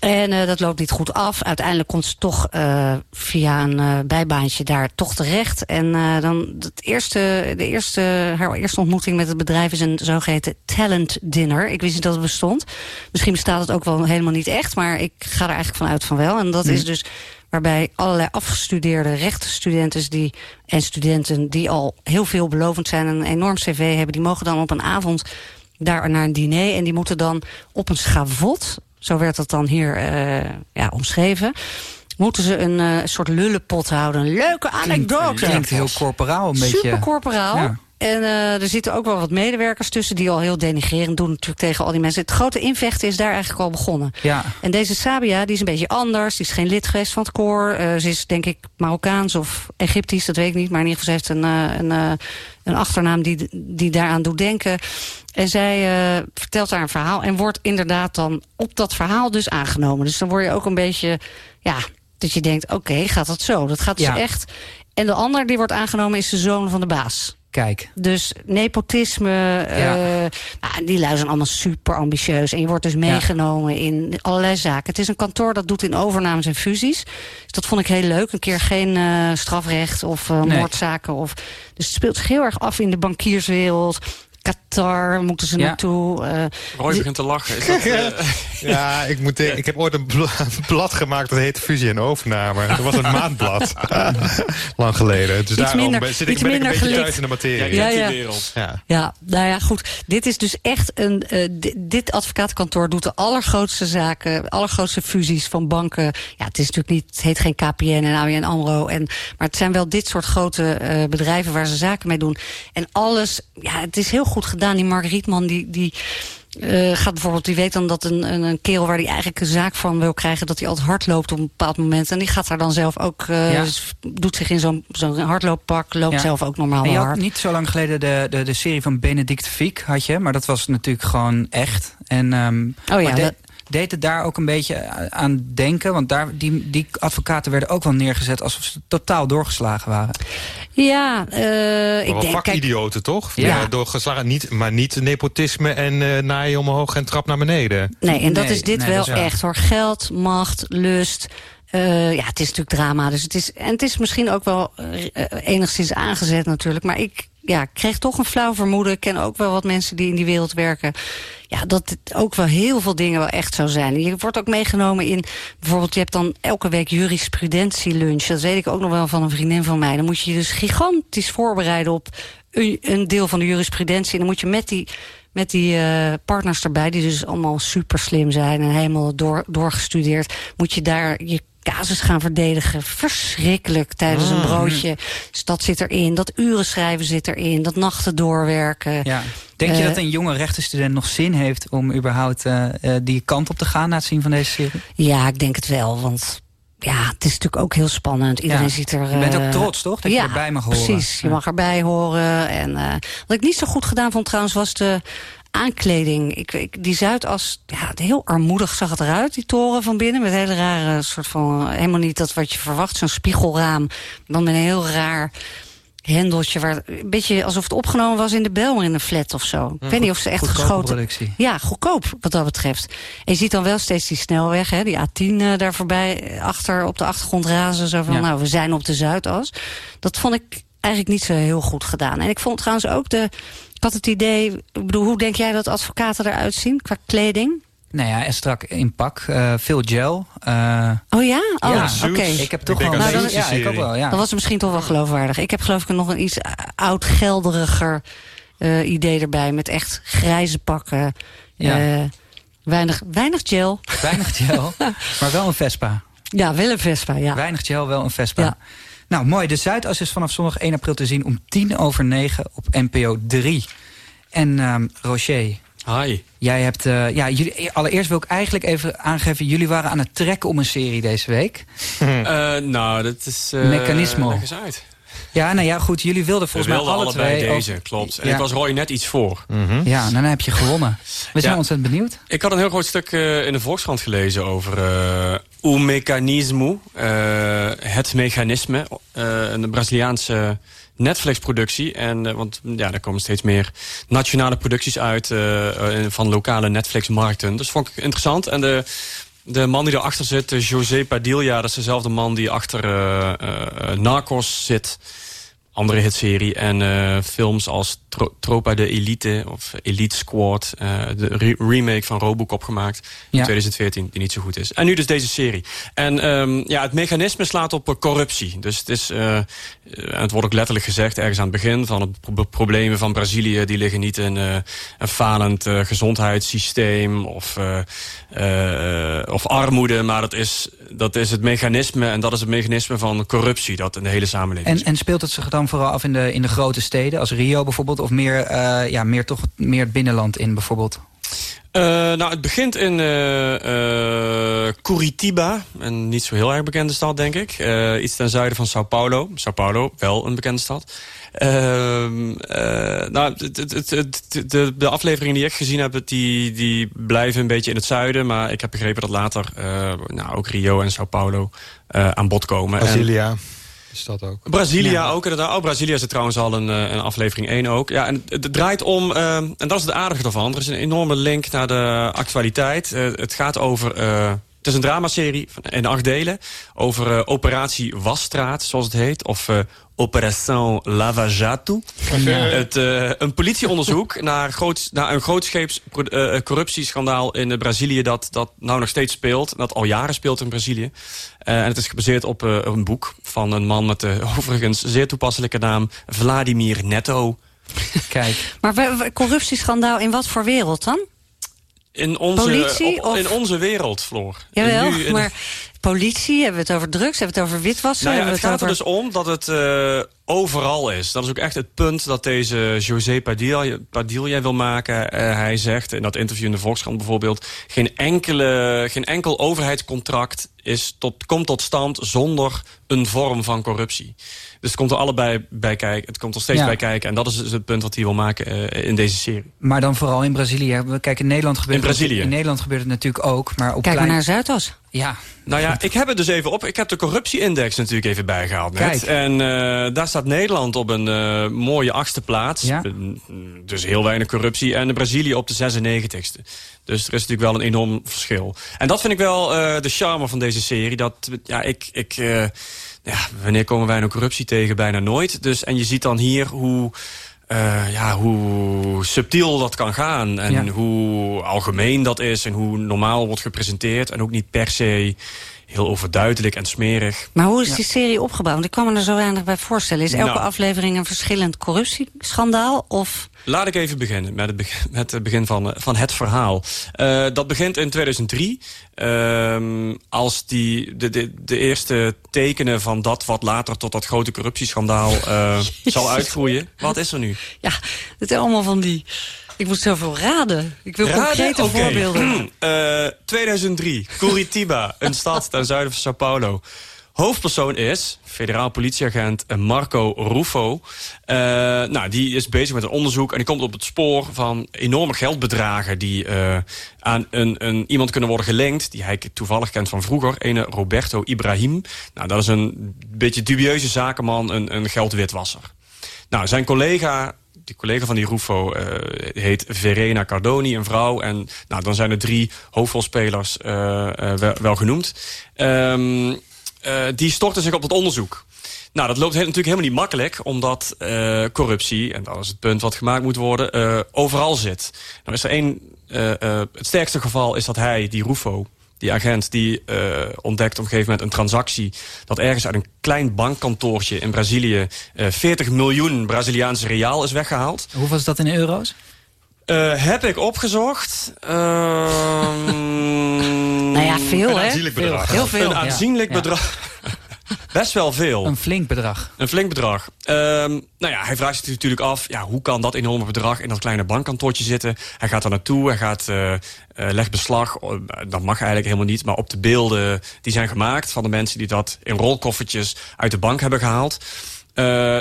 En eh, dat loopt niet goed af. Uiteindelijk komt ze toch eh, via een eh, bijbaantje daar toch terecht. En dan het eerste, de eerste, haar eerste ontmoeting met het bedrijf is een zogeheten talent dinner. Ik wist niet dat het bestond. Misschien bestaat het ook wel helemaal niet echt, maar ik ga er eigenlijk van uit van wel. En dat Hmm. is dus waarbij allerlei afgestudeerde rechtenstudenten die, en studenten die al heel veelbelovend zijn en een enorm cv hebben, die mogen dan op een avond daar naar een diner en die moeten dan op een schavot, zo werd dat dan hier eh, ja, omschreven, moeten ze een eh, soort lullenpot houden. Een leuke anekdote. Klinkt heel corporaal een beetje. Super corporaal. Ja. En eh, er zitten ook wel wat medewerkers tussen die al heel denigrerend doen natuurlijk tegen al die mensen. Het grote invechten is daar eigenlijk al begonnen. Ja. En deze Sabia, die is een beetje anders. Die is geen lid geweest van het koor. Eh, ze is denk ik Marokkaans of Egyptisch, dat weet ik niet. Maar in ieder geval, ze heeft een, eh, een, een achternaam die, die daaraan doet denken. En zij vertelt daar een verhaal en wordt inderdaad dan op dat verhaal dus aangenomen. Dus dan word je ook een beetje, ja, dat je denkt, oké, gaat dat zo? Dat gaat dus Ja. echt. En de ander die wordt aangenomen is de zoon van de baas. Kijk. Dus nepotisme, eh nou, die lui zijn allemaal super ambitieus. En je wordt dus meegenomen in allerlei zaken. Het is een kantoor dat doet in overnames en fusies. Dus dat vond ik heel leuk. Een keer geen eh, strafrecht of Nee. moordzaken. Of, dus het speelt zich heel erg af in de bankierswereld. Qatar moeten ze Ja. naartoe. eh, Roy begint te lachen. Is dat, eh, Ja, ik, moet, ik heb ooit een bl- een blad gemaakt dat heet Fusie en Overname. Dat was een maandblad. Lang geleden. Dus Iets daarom minder- ben- zit ik, iets ben ik een beetje gelikt. thuis in de materie. Ja, ja. Ja. Ja, nou ja, goed. Dit is dus echt een. eh, di- dit advocatenkantoor doet de allergrootste zaken, allergrootste fusies van banken. Ja, het is natuurlijk niet. Het heet geen KPN en ABN Amro. En, maar het zijn wel dit soort grote eh, bedrijven waar ze zaken mee doen. En alles. Ja, het is heel goed gedaan. Die Mark Rietman, die. die eh, gaat bijvoorbeeld, die weet dan dat een, een, een kerel waar hij eigenlijk een zaak van wil krijgen, dat hij altijd hard loopt op een bepaald moment. En die gaat daar dan zelf ook, eh, Ja. doet zich in zo'n zo'n hardlooppak, loopt Ja. zelf ook normaal En je wel had hard. niet zo lang geleden de, de, de serie van Benedict Fiek, had je. Maar dat was natuurlijk gewoon echt. En, ehm, Oh ja, maar de- dat- deed het daar ook een beetje aan denken? Want daar, die, die advocaten werden ook wel neergezet alsof ze totaal doorgeslagen waren. Ja, eh, Maar ik wel denk... Kijk, vakidioten, toch? Ja. Ja. door geslagen, niet, maar niet nepotisme en eh naaien omhoog en trap naar beneden. nee, en dat is dit wel ja. echt hoor. Geld, macht, lust. eh, ja, het is natuurlijk drama. Dus het is, en het is misschien ook wel eh, eh, enigszins aangezet natuurlijk. Maar ik ja, kreeg toch een flauw vermoeden. Ik ken ook wel wat mensen die in die wereld werken. Ja, dat het ook wel heel veel dingen wel echt zo zijn. Je wordt ook meegenomen in... Bijvoorbeeld, je hebt dan elke week jurisprudentielunch. Dat weet ik ook nog wel van een vriendin van mij. Dan moet je je dus gigantisch voorbereiden op een, een deel van de jurisprudentie. En dan moet je met die met die eh, partners erbij, die dus allemaal super slim zijn en helemaal door, doorgestudeerd, moet je daar je casus gaan verdedigen. Verschrikkelijk tijdens een Mm. broodje. Dus dat zit erin, dat uren schrijven zit erin, dat nachten doorwerken. Ja. Denk je Eh, dat een jonge rechtenstudent nog zin heeft om überhaupt eh, eh, die kant op te gaan na het zien van deze serie? Ja, ik denk het wel, want ja, het is natuurlijk ook heel spannend. Iedereen Ja. ziet er... Je bent ook trots, toch? Dat je ja, erbij mag horen. precies. Je mag erbij horen. En wat ik niet zo goed gedaan vond trouwens, was de aankleding. Ik, ik, die Zuidas, ja, heel armoedig zag het eruit, die toren van binnen. Met hele rare soort van, helemaal niet dat wat je verwacht. Zo'n spiegelraam, dan met een heel raar hendeltje... Waar, een beetje alsof het opgenomen was in de Belmer in een flat of zo. ik weet niet of ze echt geschoten... productie. Ja, goedkoop wat dat betreft. En je ziet dan wel steeds die snelweg, hè, die A10 eh, daar voorbij... eh, achter op de achtergrond razen. Zo van, Ja. nou, we zijn op de Zuidas. Dat vond ik eigenlijk niet zo heel goed gedaan. En ik vond trouwens ook de... Ik had het idee... Ik bedoel, hoe denk jij dat advocaten eruit zien qua kleding? Nou ja, en strak in pak. eh, veel gel. eh, Oh ja? Oh, ja, oké. Ik heb toch wel... Nou, dan- ja, ik ook wel, ja. Dat was misschien toch wel geloofwaardig. Ik heb geloof ik nog een iets oud-gelderiger eh, idee erbij. Met echt grijze pakken. Ja. eh, weinig, weinig gel. Weinig gel, maar wel een Vespa. Ja, wel een Vespa, ja. Weinig gel, wel een Vespa. Ja. Nou, mooi. De Zuidas is vanaf zondag 1 april te zien om tien over negen op NPO 3. En ehm Rocher, Hi. jij hebt... eh, ja, jullie, allereerst wil ik eigenlijk even aangeven... jullie waren aan het trekken om een serie deze week. Eh, nou, dat is... eh, Mechanismo. Leg eens uit. Ja, nou ja, goed. Jullie wilden volgens mij alle allebei twee... deze, over- klopt. En Ja. ik was Roy net iets voor. Ja, nou, dan heb je gewonnen. We zijn Ja. ontzettend benieuwd. Ik had een heel groot stuk eh, in de Volkskrant gelezen over eh o mecanismo, eh, het mechanisme, eh, een Braziliaanse Netflix-productie. En eh, want ja, er komen steeds meer nationale producties uit van lokale Netflix-markten. Dus vond ik interessant. En de de man die erachter zit, José Padilla, dat is dezelfde man die achter Narcos zit. Andere hitserie. En eh, films als Tro- Tropa de Elite of Elite Squad. eh, de re- remake van Robocop gemaakt in Ja. 2014, die niet zo goed is. En nu dus deze serie. En ehm, ja, het mechanisme slaat op corruptie. Dus het is, eh, en het wordt ook letterlijk gezegd ergens aan het begin... van de pro- problemen van Brazilië, die liggen niet in eh, een falend eh, gezondheidssysteem... Of, eh, eh, of armoede, maar dat is, dat is het mechanisme... en dat is het mechanisme van corruptie dat in de hele samenleving En, en speelt het zich dan vooral af in de, in de grote steden, als Rio bijvoorbeeld, of meer, eh, ja, meer toch meer het binnenland in bijvoorbeeld? Eh, nou, het begint in eh, eh, Curitiba. Een niet zo heel erg bekende stad, denk ik. Iets ten zuiden van Sao Paulo. Sao Paulo, wel een bekende stad. Ehm, eh, nou, de, de afleveringen die ik gezien heb, die, die blijven een beetje in het zuiden. Maar ik heb begrepen dat later nou, ook Rio en Sao Paulo aan bod komen. En- Brasilia is dat ook. Brazilia ook inderdaad. Oh, Brazilia is er trouwens al een, eh, een aflevering 1 ook. Ja, en het, draait om, eh, en dat is het aardige ervan. Er is een enorme link naar de actualiteit. Eh, het gaat over... het is een dramaserie in acht delen. Over operatie Wasstraat, zoals het heet. Of Operação Lava Jato. Het, eh, een politieonderzoek naar, groot, naar een grootscheeps pro- eh, corruptieschandaal in Brazilië... Dat, dat nou nog steeds speelt. Dat al jaren speelt in Brazilië. Eh, en het is gebaseerd op eh, een boek van een man met de overigens zeer toepasselijke naam... Vladimir Netto. Kijk. Maar corruptieschandaal in wat voor wereld dan? In onze, Politie op- of- in onze wereld, Floor. Jawel, En nu in- maar politie, hebben we het over drugs, hebben we het over witwassen? Nou ja, het we gaat er over... dus om dat het eh, overal is. Dat is ook echt het punt dat deze José Padilla, Padilla wil maken. Eh, hij zegt in dat interview in de Volkskrant bijvoorbeeld... geen, enkele, geen enkel overheidscontract is tot, komt tot stand zonder een vorm van corruptie. Dus het komt er allebei bij kijken. Het komt er steeds Ja. bij kijken. En dat is dus het punt wat hij wil maken eh, in deze serie. Maar dan vooral in Brazilië. We kijken in Nederland gebeurt In het- Brazilië. In Nederland gebeurt het natuurlijk ook, maar op Kijk maar naar Zuidas. Ja. Nou ja, ik heb het dus even op. Ik heb de corruptieindex natuurlijk even bijgehaald net. Kijk. En eh, daar staat Nederland op een eh, mooie achtste plaats. Ja. Dus heel weinig corruptie. En Brazilië op de 96ste. Dus er is natuurlijk wel een enorm verschil. En dat vind ik wel eh, de charme van deze serie. Dat, ja, ik... ik eh, ja, wanneer komen wij nou corruptie tegen? Bijna nooit. Dus, en je ziet dan hier hoe... eh, ja, hoe subtiel dat kan gaan. En Ja. hoe algemeen dat is. En hoe normaal wordt gepresenteerd. En ook niet per se heel overduidelijk en smerig. Maar hoe is die serie opgebouwd? Want ik kan me er zo weinig bij voorstellen. Is elke Nou. aflevering een verschillend corruptieschandaal? Of Laat ik even beginnen met het, beg- met het begin van, eh, van het verhaal. Eh, dat begint in 2003. ehm, als die, de, de, de eerste tekenen van dat wat later tot dat grote corruptieschandaal eh, zal uitgroeien. Wat is er nu? ja, het zijn allemaal van die... Ik moet zoveel raden. Ik wil Raden? concrete voorbeelden. Eh, 2003, Curitiba, een stad ten zuiden van Sao Paulo. Hoofdpersoon is federaal politieagent eh, Marco Ruffo. Eh, nou, die is bezig met een onderzoek en die komt op het spoor van enorme geldbedragen die eh, aan een, een, iemand kunnen worden gelinkt, die hij toevallig kent van vroeger, ene Roberto Ibrahim. Nou, dat is een beetje dubieuze zakenman, een, een geldwitwasser. Nou, zijn collega die collega van die Rufo uh, heet Verena Cardoni, een vrouw. En nou, dan zijn er drie hoofdrolspelers uh, uh, wel, genoemd. Um, die storten zich op het onderzoek. Nou, dat loopt natuurlijk helemaal niet makkelijk, omdat corruptie, en dat is het punt wat gemaakt moet worden, overal zit. Nou is er één, het sterkste geval is dat hij, die Rufo, die agent die ontdekt op een gegeven moment een transactie... dat ergens uit een klein bankkantoortje in Brazilië... Uh, 40 miljoen Braziliaanse real is weggehaald. Hoeveel is dat in euro's? Uh, heb ik opgezocht. Uh, nou ja, veel, een hè? aanzienlijk bedrag. Heel veel. Een aanzienlijk Ja. bedrag. Best wel veel. Een flink bedrag. Een flink bedrag. Um, nou ja, hij vraagt zich natuurlijk af... Ja, hoe kan dat enorme bedrag in dat kleine bankkantoortje zitten? Hij gaat daar naartoe, hij gaat, uh, uh, legt beslag... Uh, dat mag eigenlijk helemaal niet... maar op de beelden die zijn gemaakt... van de mensen die dat in rolkoffertjes uit de bank hebben gehaald... Uh,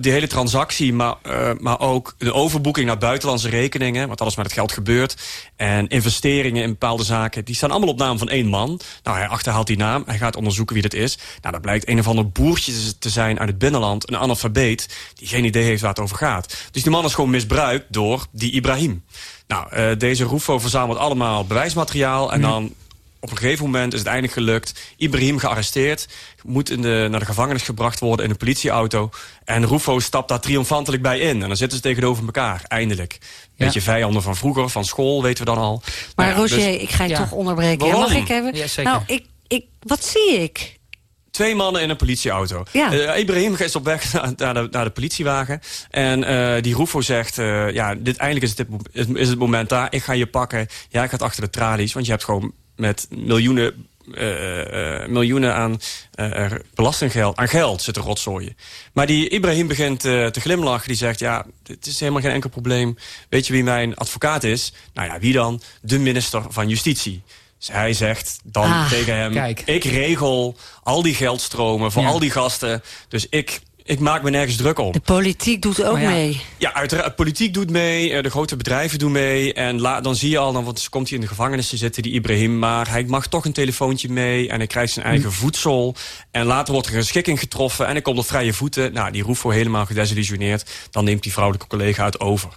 die hele transactie, maar, uh, maar ook de overboeking naar buitenlandse rekeningen... want alles met het geld gebeurt... en investeringen in bepaalde zaken... die staan allemaal op naam van één man. Nou, hij achterhaalt die naam, hij gaat onderzoeken wie dat is. Nou, dat blijkt een of ander boertje te zijn uit het binnenland... een analfabeet, die geen idee heeft waar het over gaat. Dus die man is gewoon misbruikt door die Ibrahim. Nou, uh, deze Rufo verzamelt allemaal bewijsmateriaal... en Mhm. dan op een gegeven moment is het eindelijk gelukt. Ibrahim gearresteerd. Moet in de, naar de gevangenis gebracht worden in een politieauto. En Rufo stapt daar triomfantelijk bij in. En dan zitten ze tegenover elkaar, eindelijk. Beetje vijanden van vroeger, van school, weten we dan al. Maar Nou ja, Roger, dus- ik ga je Ja. toch onderbreken. Ja, Waarom? mag ik hebben? Ja, zeker. Nou, ik, ik, wat zie ik? Twee mannen in een politieauto. Ja. Eh, Ibrahim is op weg naar, naar de, naar de politiewagen. En eh, die Rufo zegt... eh, ja, dit, eindelijk is het, is het moment daar. Ik ga je pakken. Jij gaat achter de tralies. Want je hebt gewoon met miljoenen... eh, eh, miljoenen aan eh, belastinggeld, aan geld zitten rotzooien. Maar die Ibrahim begint eh, te glimlachen. Die zegt, ja, het is helemaal geen enkel probleem. Weet je wie mijn advocaat is? Nou ja, wie dan? De minister van Justitie. Dus hij zegt dan Ah, tegen hem... kijk. ik regel al die geldstromen voor Ja. al die gasten. Dus ik, ik maak me nergens druk om. De politiek doet ook ja. mee. Ja, uiteraard, politiek doet mee, eh, de grote bedrijven doen mee. En la, dan zie je al, dan want komt hij in de gevangenis te zitten, die Ibrahim. Maar hij mag toch een telefoontje mee en hij krijgt zijn eigen voedsel. En later wordt er een schikking getroffen en hij komt op vrije voeten. Nou, die Rufo helemaal gedesillusioneerd. Dan neemt die vrouwelijke collega het over.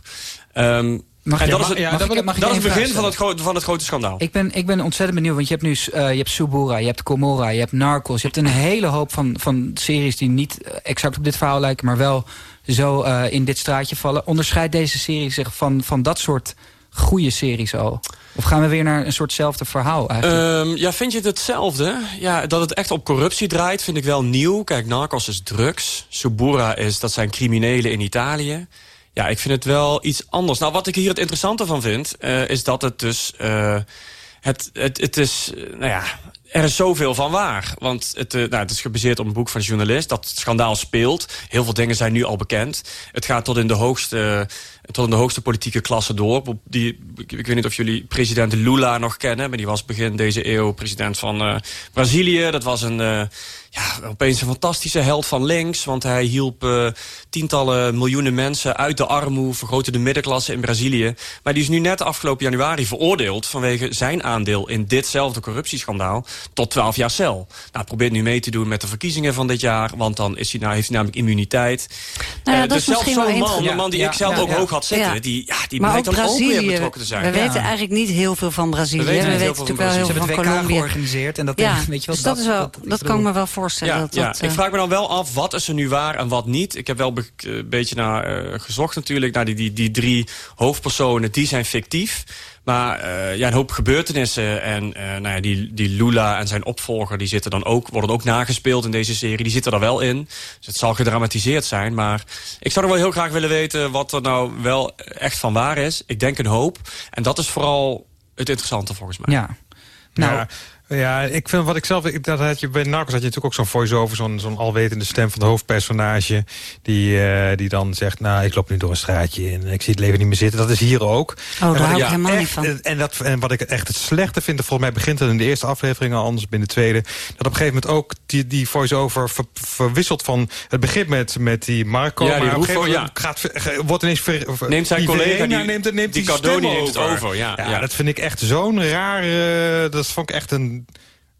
Ehm, Mag en dat is het, ja, dat wil ik- mag ik dat is het begin van het, grote, van het grote schandaal. Ik ben, ik ben ontzettend benieuwd, want je hebt nu eh, je hebt Subura, je hebt Comora, je hebt Narcos. Je hebt een hele hoop van, van series die niet eh, exact op dit verhaal lijken... maar wel zo eh, in dit straatje vallen. Onderscheidt deze serie zich van, van dat soort goede series al? Of gaan we weer naar een soortzelfde verhaal eigenlijk? Ehm, ja, vind je het hetzelfde? Ja, dat het echt op corruptie draait, vind ik wel nieuw. Kijk, Narcos is drugs. Subura is, dat zijn criminelen in Italië. Ja, ik vind het wel iets anders. Nou, wat ik hier het interessante van vind, eh, is dat het dus... eh, het, het, het is, eh, nou ja, er is zoveel van waar. Want het, nou, het is gebaseerd op een boek van een journalist. Dat schandaal speelt. Heel veel dingen zijn nu al bekend. Het gaat tot in de hoogste, tot in de hoogste politieke klasse door. Die, ik, weet niet of jullie president Lula nog kennen. Maar die was begin deze eeuw president van Brazilië. Dat was een... ja, opeens een fantastische held van links. Want hij hielp eh, tientallen miljoenen mensen uit de armoede... vergrootte de middenklasse in Brazilië. Maar die is nu net afgelopen januari veroordeeld... vanwege zijn aandeel in ditzelfde corruptieschandaal... tot 12 jaar cel. Nou, hij probeert nu mee te doen met de verkiezingen van dit jaar... want dan is hij, nou, heeft hij namelijk immuniteit. Nou ja, Eh, dat dus is zelfs misschien wel zo'n man, een man die Ja, ik zelf ja, ook ja. hoog had zitten... Ja. die, ja, die maar ook blijkt dan ook weer betrokken te zijn. we Ja. weten eigenlijk niet heel veel van Brazilië. We weten We niet heel weten veel natuurlijk wel van heel Ze veel hebben van het WK Colombia. georganiseerd. En dat, Ja, weet je wel, dus dat, is wel, dat, bedoel- kan ik me wel voorstellen. Ja, dat, ja. dat, ik eh, vraag me dan wel af, wat is er nu waar en wat niet? Ik heb wel be- een beetje naar eh, gezocht natuurlijk. Naar die, die, die drie hoofdpersonen, die zijn fictief. Maar eh, ja, een hoop gebeurtenissen. En eh, nou ja, die, die Lula en zijn opvolger, die zitten dan ook, worden ook nagespeeld in deze serie. Die zitten er wel in. Dus het zal gedramatiseerd zijn. Maar ik zou er wel heel graag willen weten wat er nou wel echt van waar is. Ik denk een hoop. En dat is vooral het interessante volgens mij. Ja. Nou, Ja, ja, ik vind wat ik zelf... ik- Dat had je, bij Narcos had je natuurlijk ook zo'n voice-over... zo'n zo'n alwetende stem van het hoofdpersonage... Die, eh, die dan zegt, nou, ik loop nu door een straatje... en ik zie het leven niet meer zitten. Dat is hier ook. daar En wat hou ik helemaal niet echt- van. En, dat, en wat ik echt het slechte vind... volgens mij begint het in de eerste aflevering al... anders binnen de tweede... dat op een gegeven moment ook die, die voice-over ver- verwisselt van... het begint met, met die Marco... Ja, die maar op een gegeven moment gaat, wordt ineens... ver- ver- Neemt zijn die collega, Verena die- neemt, neemt die die Cardoni stem neemt het over, ja, ja, ja. dat vind ik echt zo'n raar... eh, dat vond ik echt een...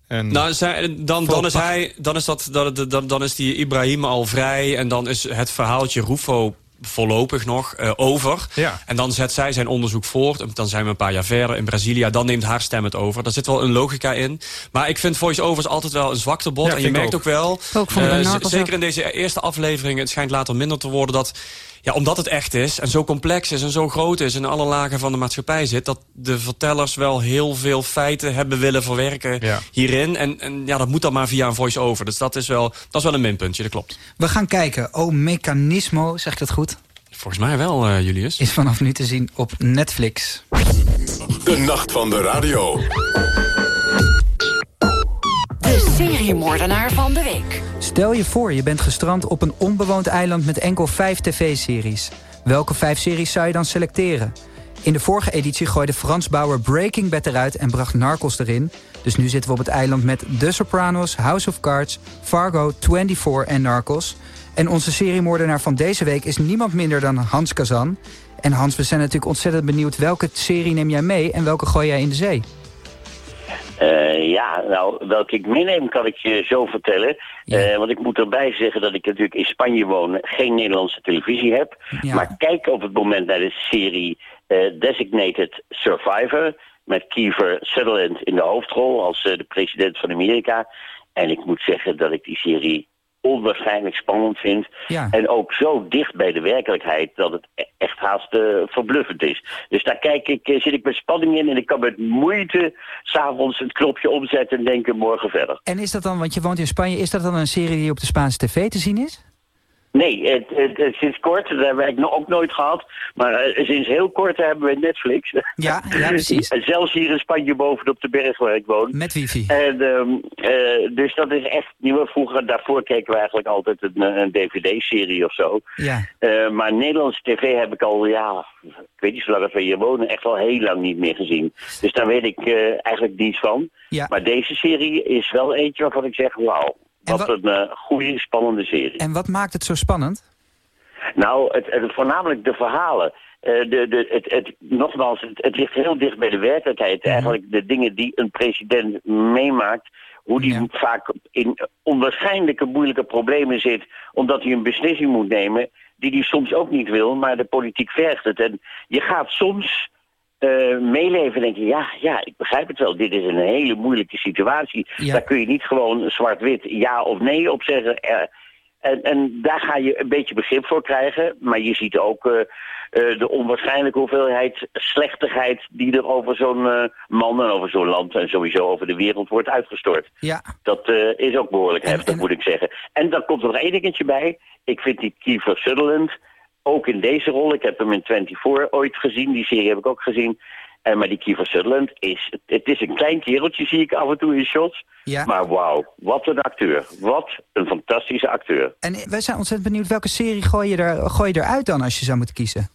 En Nou, zij, dan, dan is hij, dan is, dat, dan, dan, dan is die Ibrahim al vrij. En dan is het verhaaltje Rufo voorlopig nog eh, over. Ja. En dan zet zij zijn onderzoek voort. Dan zijn we een paar jaar verder in Brazilië. Dan neemt haar stem het over. Daar zit wel een logica in. Maar ik vind voice-overs altijd wel een zwakte bot. Ja, en je merkt ook, ook. wel, Ook eh, zeker in deze eerste aflevering... het schijnt later minder te worden dat... Ja, omdat het echt is en zo complex is en zo groot is... in alle lagen van de maatschappij zit... dat de vertellers wel heel veel feiten hebben willen verwerken Ja. hierin. En, en ja, dat moet dan maar via een voice-over. Dus dat is, wel, dat is wel een minpuntje, dat klopt. We gaan kijken. Oh, Mechanismo, zeg ik dat goed? Volgens mij wel, eh, Julius. Is vanaf nu te zien op Netflix. De nacht van de radio. De seriemoordenaar van de week. Stel je voor, je bent gestrand op een onbewoond eiland met enkel vijf tv-series. Welke vijf series zou je dan selecteren? In de vorige editie gooide Frans Bauer Breaking Bad eruit en bracht Narcos erin. Dus nu zitten we op het eiland met The Sopranos, House of Cards, Fargo, 24 en Narcos. En onze seriemoordenaar van deze week is niemand minder dan Hans Kazan. En Hans, we zijn natuurlijk ontzettend benieuwd welke serie neem jij mee en welke gooi jij in de zee? Eh, ja, nou, welke ik meeneem kan ik je zo vertellen. Eh, want ik moet erbij zeggen dat ik natuurlijk in Spanje woon, geen Nederlandse televisie heb. Ja. Maar kijk op het moment naar de serie eh, Designated Survivor. Met Kiefer Sutherland in de hoofdrol als de president van Amerika. En ik moet zeggen dat ik die serie onwaarschijnlijk spannend vind. Ja. En ook zo dicht bij de werkelijkheid dat het e- echt haast eh, verbluffend is. Dus daar kijk ik, eh, zit ik met spanning in en ik kan met moeite s'avonds het knopje omzetten en denken morgen verder. En is dat dan, want je woont in Spanje, is dat dan een serie die op de Spaanse tv te zien is? Nee, het, het, het- sinds kort, dat hebben wij ook nooit gehad, maar eh, sinds heel kort hebben we Netflix. Ja, ja precies. Zelfs hier in Spanje bovenop de berg waar ik woon. Met wifi. En, ehm, eh, dus dat is echt nieuw. Vroeger, daarvoor keken we eigenlijk altijd een, eh, een dvd-serie of zo. Ja. Maar Nederlandse tv heb ik al, ja, ik weet niet zo lang dat we hier wonen, echt al heel lang niet meer gezien. Dus daar weet ik eigenlijk niets van. Ja. Maar deze serie is wel eentje waarvan ik zeg, wauw, wat een eh, goede, spannende serie. En wat maakt het zo spannend? Nou, het, het, voornamelijk de verhalen. Eh, de, de, het, het, nogmaals, het, ligt heel dicht bij de werkelijkheid. Eigenlijk de dingen die een president meemaakt. Hoe die vaak in onwaarschijnlijke moeilijke problemen zit. Omdat hij een beslissing moet nemen. Die hij soms ook niet wil, maar de politiek vergt het. En je gaat soms eh, meeleven je, ja, ja, ik begrijp het wel. Dit is een hele moeilijke situatie. Ja. Daar kun je niet gewoon zwart-wit ja of nee op zeggen. Eh, en, en daar ga je een beetje begrip voor krijgen. Maar je ziet ook eh, de onwaarschijnlijke hoeveelheid slechtigheid... die er over zo'n man en over zo'n land en sowieso over de wereld wordt uitgestort. Ja. Dat is ook behoorlijk heftig, moet ik zeggen. En dan komt er nog één dingetje bij. Ik vind die Kiefer Sutherland, ook in deze rol... ik heb hem in 24 ooit gezien, die serie heb ik ook gezien... En maar die Kiefer Sutherland is... Het is een klein kereltje, zie ik af en toe in shots. Ja. Maar wauw, wat een acteur. Wat een fantastische acteur. En wij zijn ontzettend benieuwd, welke serie gooi je, er, gooi je eruit dan als je zou moeten kiezen?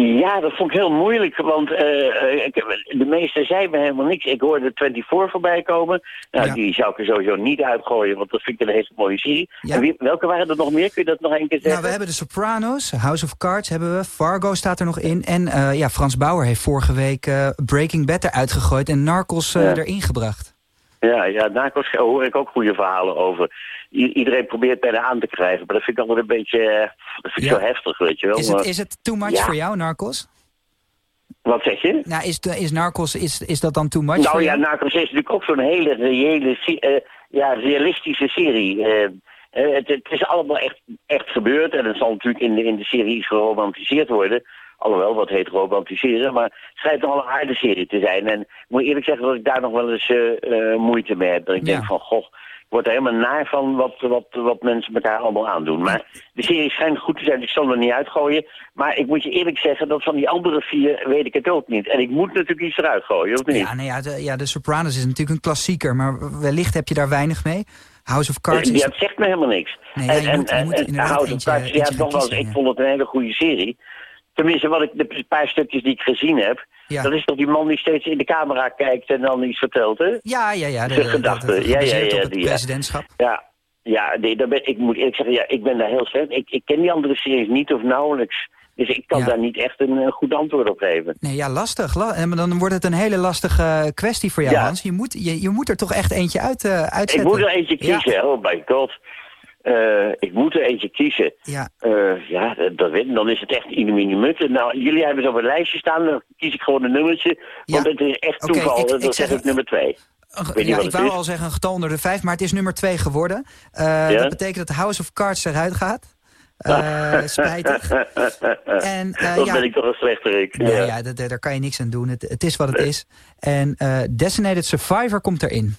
Ja, dat vond ik heel moeilijk, want eh, eh, ik, de meeste zeiden me helemaal niks. Ik hoorde 24 voorbij komen. Nou, die zou ik er sowieso niet uitgooien, want dat vind ik een hele mooie serie. En wie- welke waren er nog meer? Kun je dat nog één keer zeggen? Nou, we hebben de Sopranos, House of Cards hebben we, Fargo staat er nog in. En eh, ja, Frans Bauer heeft vorige week Breaking Bad eruit gegooid en Narcos Ja. erin gebracht. Ja, ja, Narcos hoor ik ook goede verhalen over. Iedereen probeert bijna aan te krijgen, maar dat vind ik altijd een beetje eh, dat vind ik Ja. zo heftig, weet je wel. Is het, is het too much Ja. voor jou, Narcos? Wat zeg je? Nou, is, de- is Narcos, is, is dat dan too much Nou ja? Narcos is natuurlijk ook zo'n hele reële, eh, ja, realistische serie. Eh, het, het is allemaal echt, echt gebeurd en het zal natuurlijk in de, in de serie iets geromantiseerd worden. Alhoewel, wat heet romantiseren, maar het schijnt wel een harde serie te zijn. En ik moet eerlijk zeggen dat ik daar nog wel eens moeite mee heb. Dat ik denk van, goh, ik word er helemaal naar van wat, wat, wat mensen elkaar allemaal aandoen. Maar de serie schijnt goed te zijn, dus ik zal er niet uitgooien. Maar ik moet je eerlijk zeggen, dat van die andere vier weet ik het ook niet. En ik moet natuurlijk iets eruit gooien, of niet? Ja, nee, ja, de, ja, de Sopranos is natuurlijk een klassieker, maar wellicht heb je daar weinig mee. House of Cards. Ja, het zegt me helemaal niks. Nee, ja, en je en, moet- en, en House of eentje- Cards, ja, ik vond het een hele goede serie. Tenminste, wat ik, de paar stukjes die ik gezien heb, Ja. dat is toch die man die steeds in de camera kijkt en dan iets vertelt, hè? Ja, ja, ja. de- de- Ja, ja, ja, die, presidentschap. Ja, ja nee, daar ben, ik moet eerlijk zeggen, ja, ik ben daar heel slecht. Ik, ik ken die andere series niet of nauwelijks Dus ik kan Ja. daar niet echt een, eh, goed antwoord op geven. Nee, ja, lastig. La- en dan wordt het een hele lastige kwestie voor jou, Ja. Hans. Je moet, je, je moet er toch echt eentje uit, eh, Ik uitzetten. moet er eentje Ja. kiezen, oh my god. Eh, ik moet er eentje kiezen. Ja. Eh, ja, dat, dat weet ik. Dan is het echt mutten. Nou, jullie hebben ze op een lijstje staan. Dan kies ik gewoon een nummertje. Want het is echt toeval. ik- dat ik zeg zeg- ik nummer twee. Ik weet ja, ik wou is. al zeggen een getal onder de vijf, maar het is nummer twee geworden. Eh, Ja? Dat betekent dat House of Cards eruit gaat. Spijtig. En, Dan ja. ben ik toch een slechterik. Nee, Ja. ja, dat- daar kan je niks aan doen. Het, het is wat het is. En eh, Designated Survivor komt erin.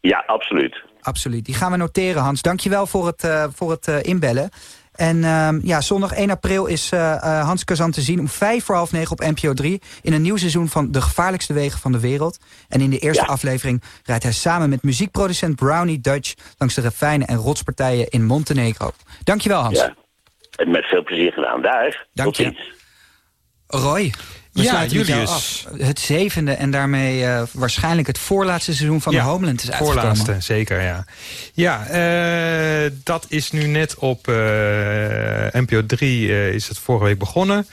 ja, absoluut. Absoluut. Die gaan we noteren, Hans. Dankjewel voor het, eh, voor het eh, inbellen. En ehm, ja, zondag 1 april is eh, Hans Kazan te zien om vijf voor half negen op NPO 3... in een nieuw seizoen van De Gevaarlijkste Wegen van de Wereld. En in de eerste aflevering rijdt hij samen met muziekproducent Brownie Dutch... langs de ravijnen en rotspartijen in Montenegro. Dankjewel, Hans. Ja. Met veel plezier gedaan. Daar. Dank je. Roy, we Ja, Julius. af. Het zevende en daarmee eh, waarschijnlijk het voorlaatste seizoen van Ja, de Homeland is uitgekomen. Voorlaatste, zeker, ja. Ja, eh, dat is nu net op eh, NPO 3 eh, is het vorige week begonnen.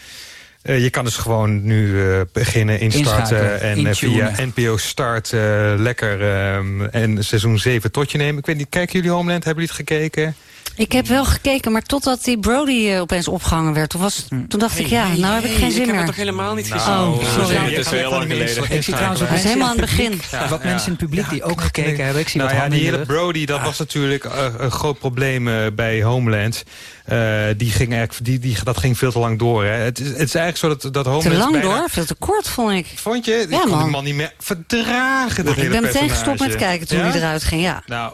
Eh, je kan dus gewoon nu eh, beginnen instarten en via. NPO Start lekker ehm, en seizoen 7 tot je nemen. Ik weet niet, kijken jullie Homeland? Hebben jullie het gekeken? Ik heb wel gekeken, maar totdat die Brody eh, opeens opgehangen werd... Toen, was, toen dacht ik, ja, nou heb ik geen zin ik heb meer. het toch helemaal niet Nou, gezien? Oh, sorry. Het is heel lang geleden. Ik zie trouwens ook Hij is mensen helemaal aan het in begin. publiek- Wat mensen in het publiek die ook gekeken hebben. Ik zie nou wat ja, die hele. Brody, dat was natuurlijk eh, een groot probleem eh, bij Homeland. Eh, die ging eigenlijk, die, die, dat ging veel te lang door. Hè. Het, is, het is eigenlijk zo dat, dat Homeland... Te lang bijna- door, veel te kort vond ik. Vond je? Ik Ja, kon die man. man niet meer verdragen, dat Ik hele ben meteen gestopt met kijken toen Ja? hij eruit ging, ja. Nou,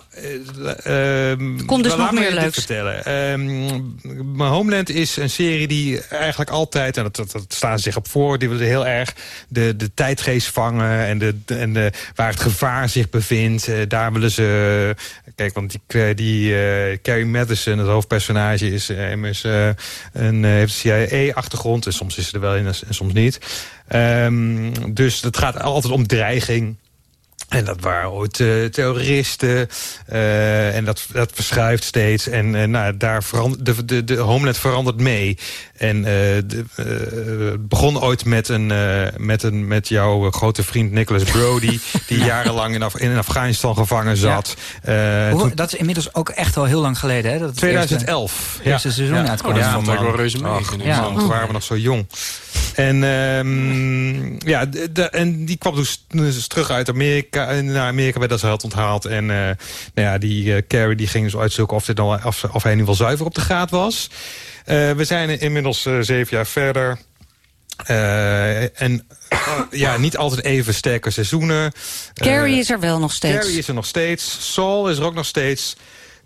eh, ehm, Komt dus nog me meer leuks. Vertellen. Maar Homeland is een serie die eigenlijk altijd, en dat, dat, staan ze zich op voor, die willen heel erg de, de tijdgeest vangen en, de, en de, waar het gevaar zich bevindt. Eh, daar willen ze, kijk, want die, die eh, Carrie Madison, het hoofdpersonage, is eh, immers eh, een, eh, heeft CIA-achtergrond. En soms is ze er wel in en soms niet. Ehm, dus het gaat altijd om dreiging. En dat waren ooit eh, terroristen. eh, en dat, dat verschuift steeds. En eh, nou, daar verandert, de, de, de Homeland verandert mee. En eh, de, eh, het begon ooit met, een, eh, met, een, met jouw grote vriend Nicholas Brody... die jarenlang in, Af in Afghanistan gevangen zat. Eh, Hoe- toen- dat is inmiddels ook echt al heel lang geleden. Hè? Dat het 2011. Eerste, eerste seizoen uitkwam. Oh, dat ook man. wel reuze mee, Ach, ik. Ja. man, toen waren we nog zo jong. En, ehm, ja, de, de- en die kwam dus, dus terug uit Amerika. Naar Amerika werd als held onthaald. En eh, nou ja, die eh, Carrie die ging dus uitzoeken of, dit nou, of, of hij nu wel zuiver op de graad was. Eh, we zijn inmiddels eh, zeven jaar verder. Eh, en ja, niet altijd even sterke seizoenen. Carrie is er wel nog steeds. Carrie is er nog steeds. Saul is er ook nog steeds.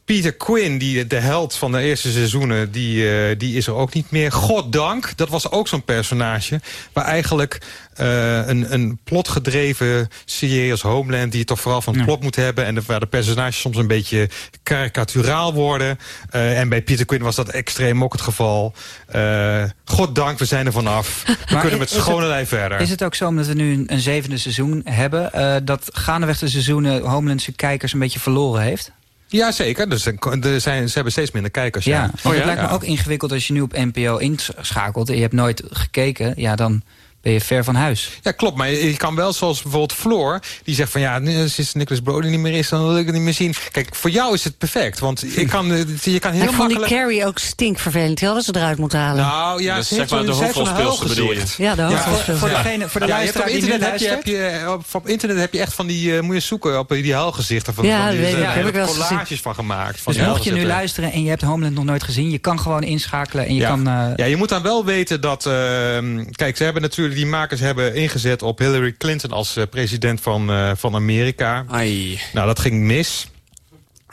Peter Quinn, die, de held van de eerste seizoenen, die, eh, die is er ook niet meer. Goddank, dat was ook zo'n personage... waar eigenlijk eh, een, een plotgedreven serie als Homeland... die toch vooral van het plot moet hebben... en de, waar de personages soms een beetje karikaturaal worden. Eh, en bij Peter Quinn was dat extreem ook het geval. Eh goddank, we zijn er vanaf. We Maar kunnen met schone lei verder. Is het ook zo omdat we nu een, een zevende seizoen hebben... dat gaandeweg de seizoenen Homelandse kijkers een beetje verloren heeft? Ja, zeker. Dus er er zijn, ze hebben steeds minder kijkers. Ja, Ja, want het lijkt me ook ingewikkeld als je nu op NPO inschakelt... en je hebt nooit gekeken, ja, dan ben je ver van huis. Ja, klopt. Maar je kan wel, zoals bijvoorbeeld Floor... die zegt van ja, nu sinds Nicholas Brody niet meer is... dan wil ik het niet meer zien. Kijk, voor jou is het perfect. Want je kan, eh, je kan heel Ik vond die makkelijk... Carrie ook stinkvervelend. Die hadden ze eruit moeten halen. Nou ja, Dat ze is zeg maar de hoofdrolspeelster, huilgezicht. Ja, de hoofdrolspeelster. Voor, Ja. degene, voor de Ja, luisteraar op die internet heb je, heb je, op, op internet heb je echt van die, eh, moet je zoeken op die huilgezichten. Van, Ja, van die, ik. eh, Heb ik wel collages van gemaakt. Van Dus mocht je nu luisteren en je hebt Homeland nog nooit gezien... je kan gewoon inschakelen en je ja. kan... eh, ja, je moet dan wel weten dat... ehm, kijk, ze hebben natuurlijk, die makers hebben ingezet op Hillary Clinton als eh, president van, eh, van Amerika. Ai. Nou, dat ging mis.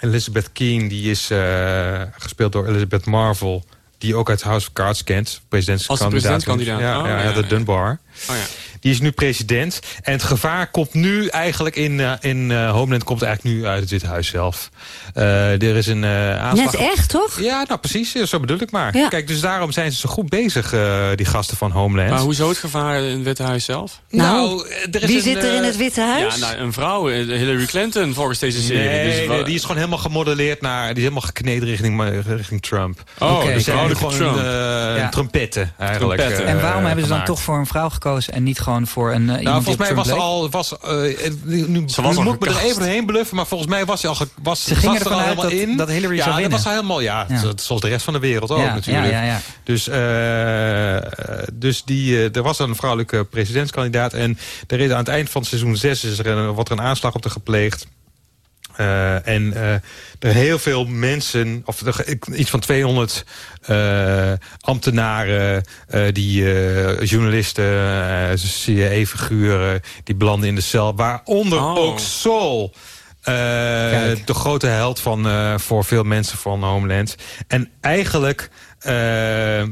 Elizabeth Keane, die is eh, gespeeld door Elizabeth Marvel... die ook uit House of Cards kent. Presidentskandidaat. presidentskandidaat. Ja, Oh, ja, ja, de. Dunbar. Oh ja. Die is nu president. En het gevaar komt nu eigenlijk in, eh, in eh, Homeland... komt eigenlijk nu uit het Witte Huis zelf. Eh, er is een eh, aanslag... Net echt, toch? Ja, nou precies. Zo bedoel ik maar. Ja. Kijk, dus daarom zijn ze zo goed bezig, eh, die gasten van Homeland. Maar hoezo het gevaar in het Witte Huis zelf? Nou, er is Wie een, zit er in het Witte Huis? Ja, nou, een vrouw, Hillary Clinton, volgens deze serie. Nee, Dus nee, die is gewoon helemaal gemodelleerd naar... Die is helemaal gekneed richting, richting Trump. Oh, Oké, de dus vrouwelijke gewoon Trump. eh, Ja. trompetten eigenlijk. En waarom hebben ze dan gemaakt. toch voor een vrouw gekozen... en niet gewoon voor een uh, Nou, volgens mij was ze al... Was, eh, nu nu Ze was nu al moet me er even doorheen bluffen... maar volgens mij was ze al... ge- Was, Ze gingen er al helemaal dat- in. dat Hillary ja, zou dat was al helemaal... Ja, Ja. zo- zoals de rest van de wereld ook Ja, natuurlijk. ja, ja, ja. Dus, eh, eh, dus die, eh, er was een vrouwelijke presidentskandidaat... en er is aan het eind van seizoen 6 is er een, wordt er een aanslag op de gepleegd... Eh, en eh, er heel veel mensen, of iets van 200 eh, ambtenaren, die journalisten, CIA-figuren, die belanden in de cel. Waaronder Oh. ook eh, de grote held van, voor veel mensen van Homeland. En eigenlijk...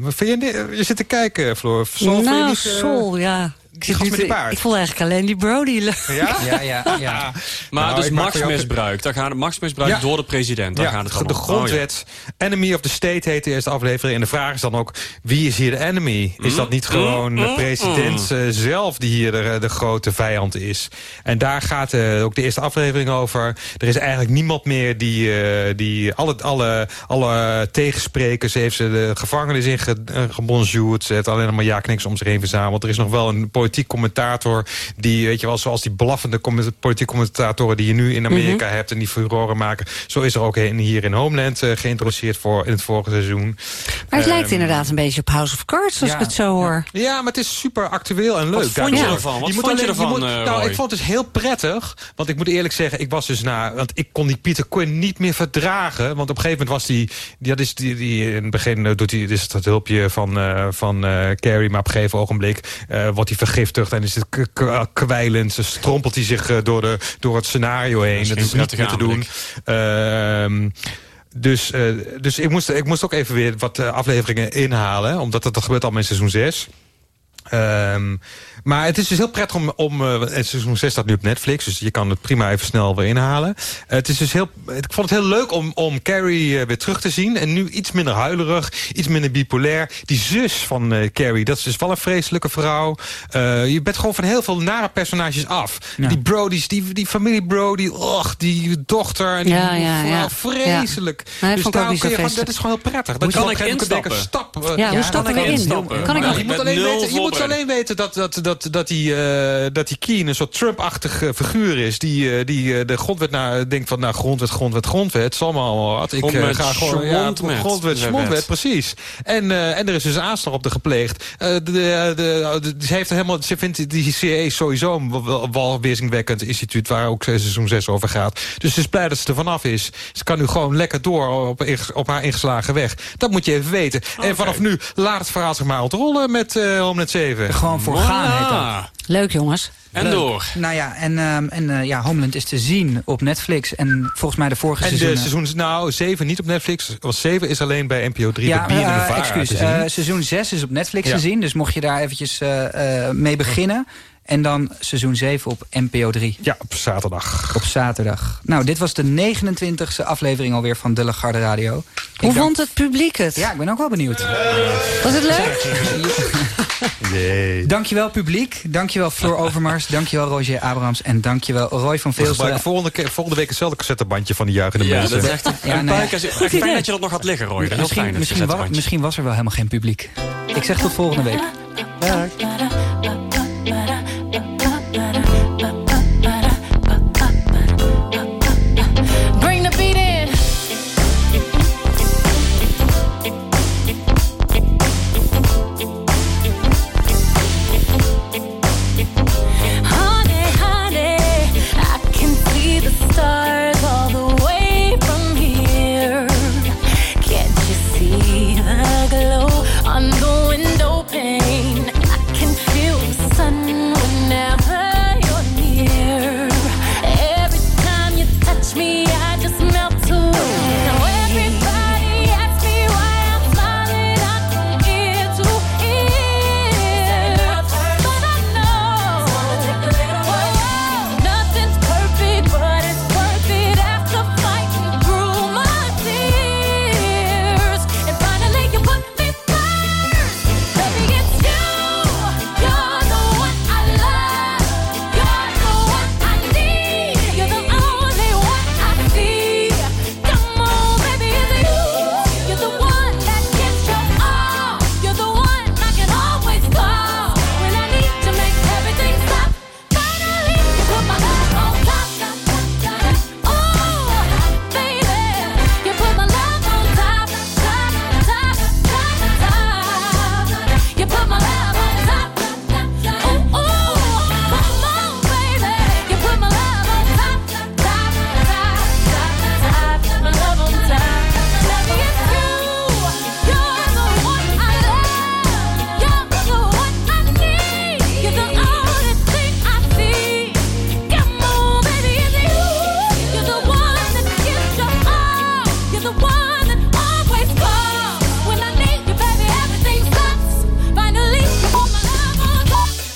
vind je, je zit te kijken, Floor. Je nou, Sol, ja. Ik, met die vond eigenlijk alleen die Brody leuk. Ja? Ja, ja, ja. Maar Nou, dus machtsmisbruik. Daar gaat het machtsmisbruik Ja. door de president. Daar ja, gaat het de dan om. grondwet. Enemy of the State heet de eerste aflevering. En de vraag is dan ook, wie is hier de enemy? Is dat niet gewoon de president eh, zelf die hier de, de grote vijand is? En daar gaat eh, ook de eerste aflevering over. Er is eigenlijk niemand meer die, eh, die alle, alle, alle tegensprekers heeft ze de gevangenis in ge, eh, gebonjourd. Ze heeft alleen maar ja-kniks om zich heen verzameld. Er is nog wel een politiek commentator die, weet je wel, zoals die blaffende politiek commentatoren die je nu in Amerika hebt en die furoren maken. Zo is er ook een hier in Homeland eh, geïntroduceerd voor in het vorige seizoen. Maar het lijkt Ehm, inderdaad een beetje op House of Cards, als ja, ik het zo hoor. Ja, maar het is super actueel en leuk. Wat vond je ervan? Wat moet vond je ervan, moet- eh, Nou, Roy? ik vond het dus heel prettig. Want ik moet eerlijk zeggen, ik was dus na... Want ik kon die Peter Quinn niet meer verdragen. Want op een gegeven moment was die... die, dat is die, die in het begin eh, doet hij is het, het hulpje van, eh, van eh, Carrie. Maar op een gegeven ogenblik eh, wordt hij vergiftigd. En is het k- kwijlend. Ze strompelt hij zich eh, door, de, door het scenario heen. is Dat is niet meer te doen. Ehm, dus, eh, dus ik, moest, ik moest ook even weer wat eh, afleveringen inhalen. Omdat dat, dat gebeurt al in seizoen 6. Ehm, maar het is dus heel prettig om... om eh, het seizoen 6 staat nu op Netflix, dus je kan het prima even snel weer inhalen. Eh, het is dus heel, ik vond het heel leuk om, om Carrie eh, weer terug te zien. En nu iets minder huilerig, iets minder bipolair. Die zus van eh, Carrie, dat is dus wel een vreselijke vrouw. Eh, je bent gewoon van heel veel nare personages af. Die Brody's, die, die familie Brody, och, die dochter en die Ja, ja, vrouw, ja. vreselijk. Ja. Dus daarom kun je gewoon, dat is gewoon heel prettig. Dat kan ik instappen? Stap, Ja, hoe dan stappen kan we ik. Kan nog je moet, alleen weten, je moet alleen weten dat, dat, dat, dat die, eh, dat die Keen een soort Trump-achtig eh, figuur is. Die, eh, die eh, de grondwet naar, denkt van nou, grondwet, grondwet, grondwet. Het zal maar allemaal wat. Ik Grondwet, ga gewoon... Ja, grondwet, Wet. schmondwet, precies. En, eh, en er is dus een aanslag op de gepleegd. Eh, de, de, de, de- ze, heeft er helemaal, ze vindt die CIA sowieso een walweerzinwekkend instituut... waar ook seizoen 6 over gaat. Dus ze is blij dat ze er vanaf is. Ze kan nu gewoon lekker door op, op haar ingeslagen weg. Dat moet je even weten. En vanaf nu laat het verhaal zich maar ontrollen met eh Homeland 7. Gewoon voor gaan dat. Leuk jongens. En Leuk. door. Nou ja, en, ehm, en eh, ja, Homeland is te zien op Netflix. En volgens mij de vorige En de seizoenen... seizoen, nou, 7 niet op Netflix. Want 7 is alleen bij NPO 3 Ja, eh, de excuus. te zien. eh, seizoen 6 is op Netflix Ja. te zien. Dus mocht je daar eventjes eh, eh, mee beginnen. En dan seizoen 7 op NPO 3. Ja, op zaterdag. Op zaterdag. Nou, dit was de 29e aflevering alweer van De Garde Radio. Ik Hoe dank- vond het publiek het? Ja, ik ben ook wel benieuwd. Was het leuk? Nee. Dankjewel publiek. Dankjewel Floor Overmars. Dankjewel Roger Abrams. En dankjewel Roy van We gebruiken Veelstra. volgende, keer- volgende week hetzelfde cassettebandje van de juichende Ja, mensen. dat is echt een, Ja, een nou ja. fijn dat je dat nog had liggen, Roy. Dat is heel Misschien, fijn. misschien, wa- was er wel helemaal geen publiek. Ik zeg tot volgende week. Dag.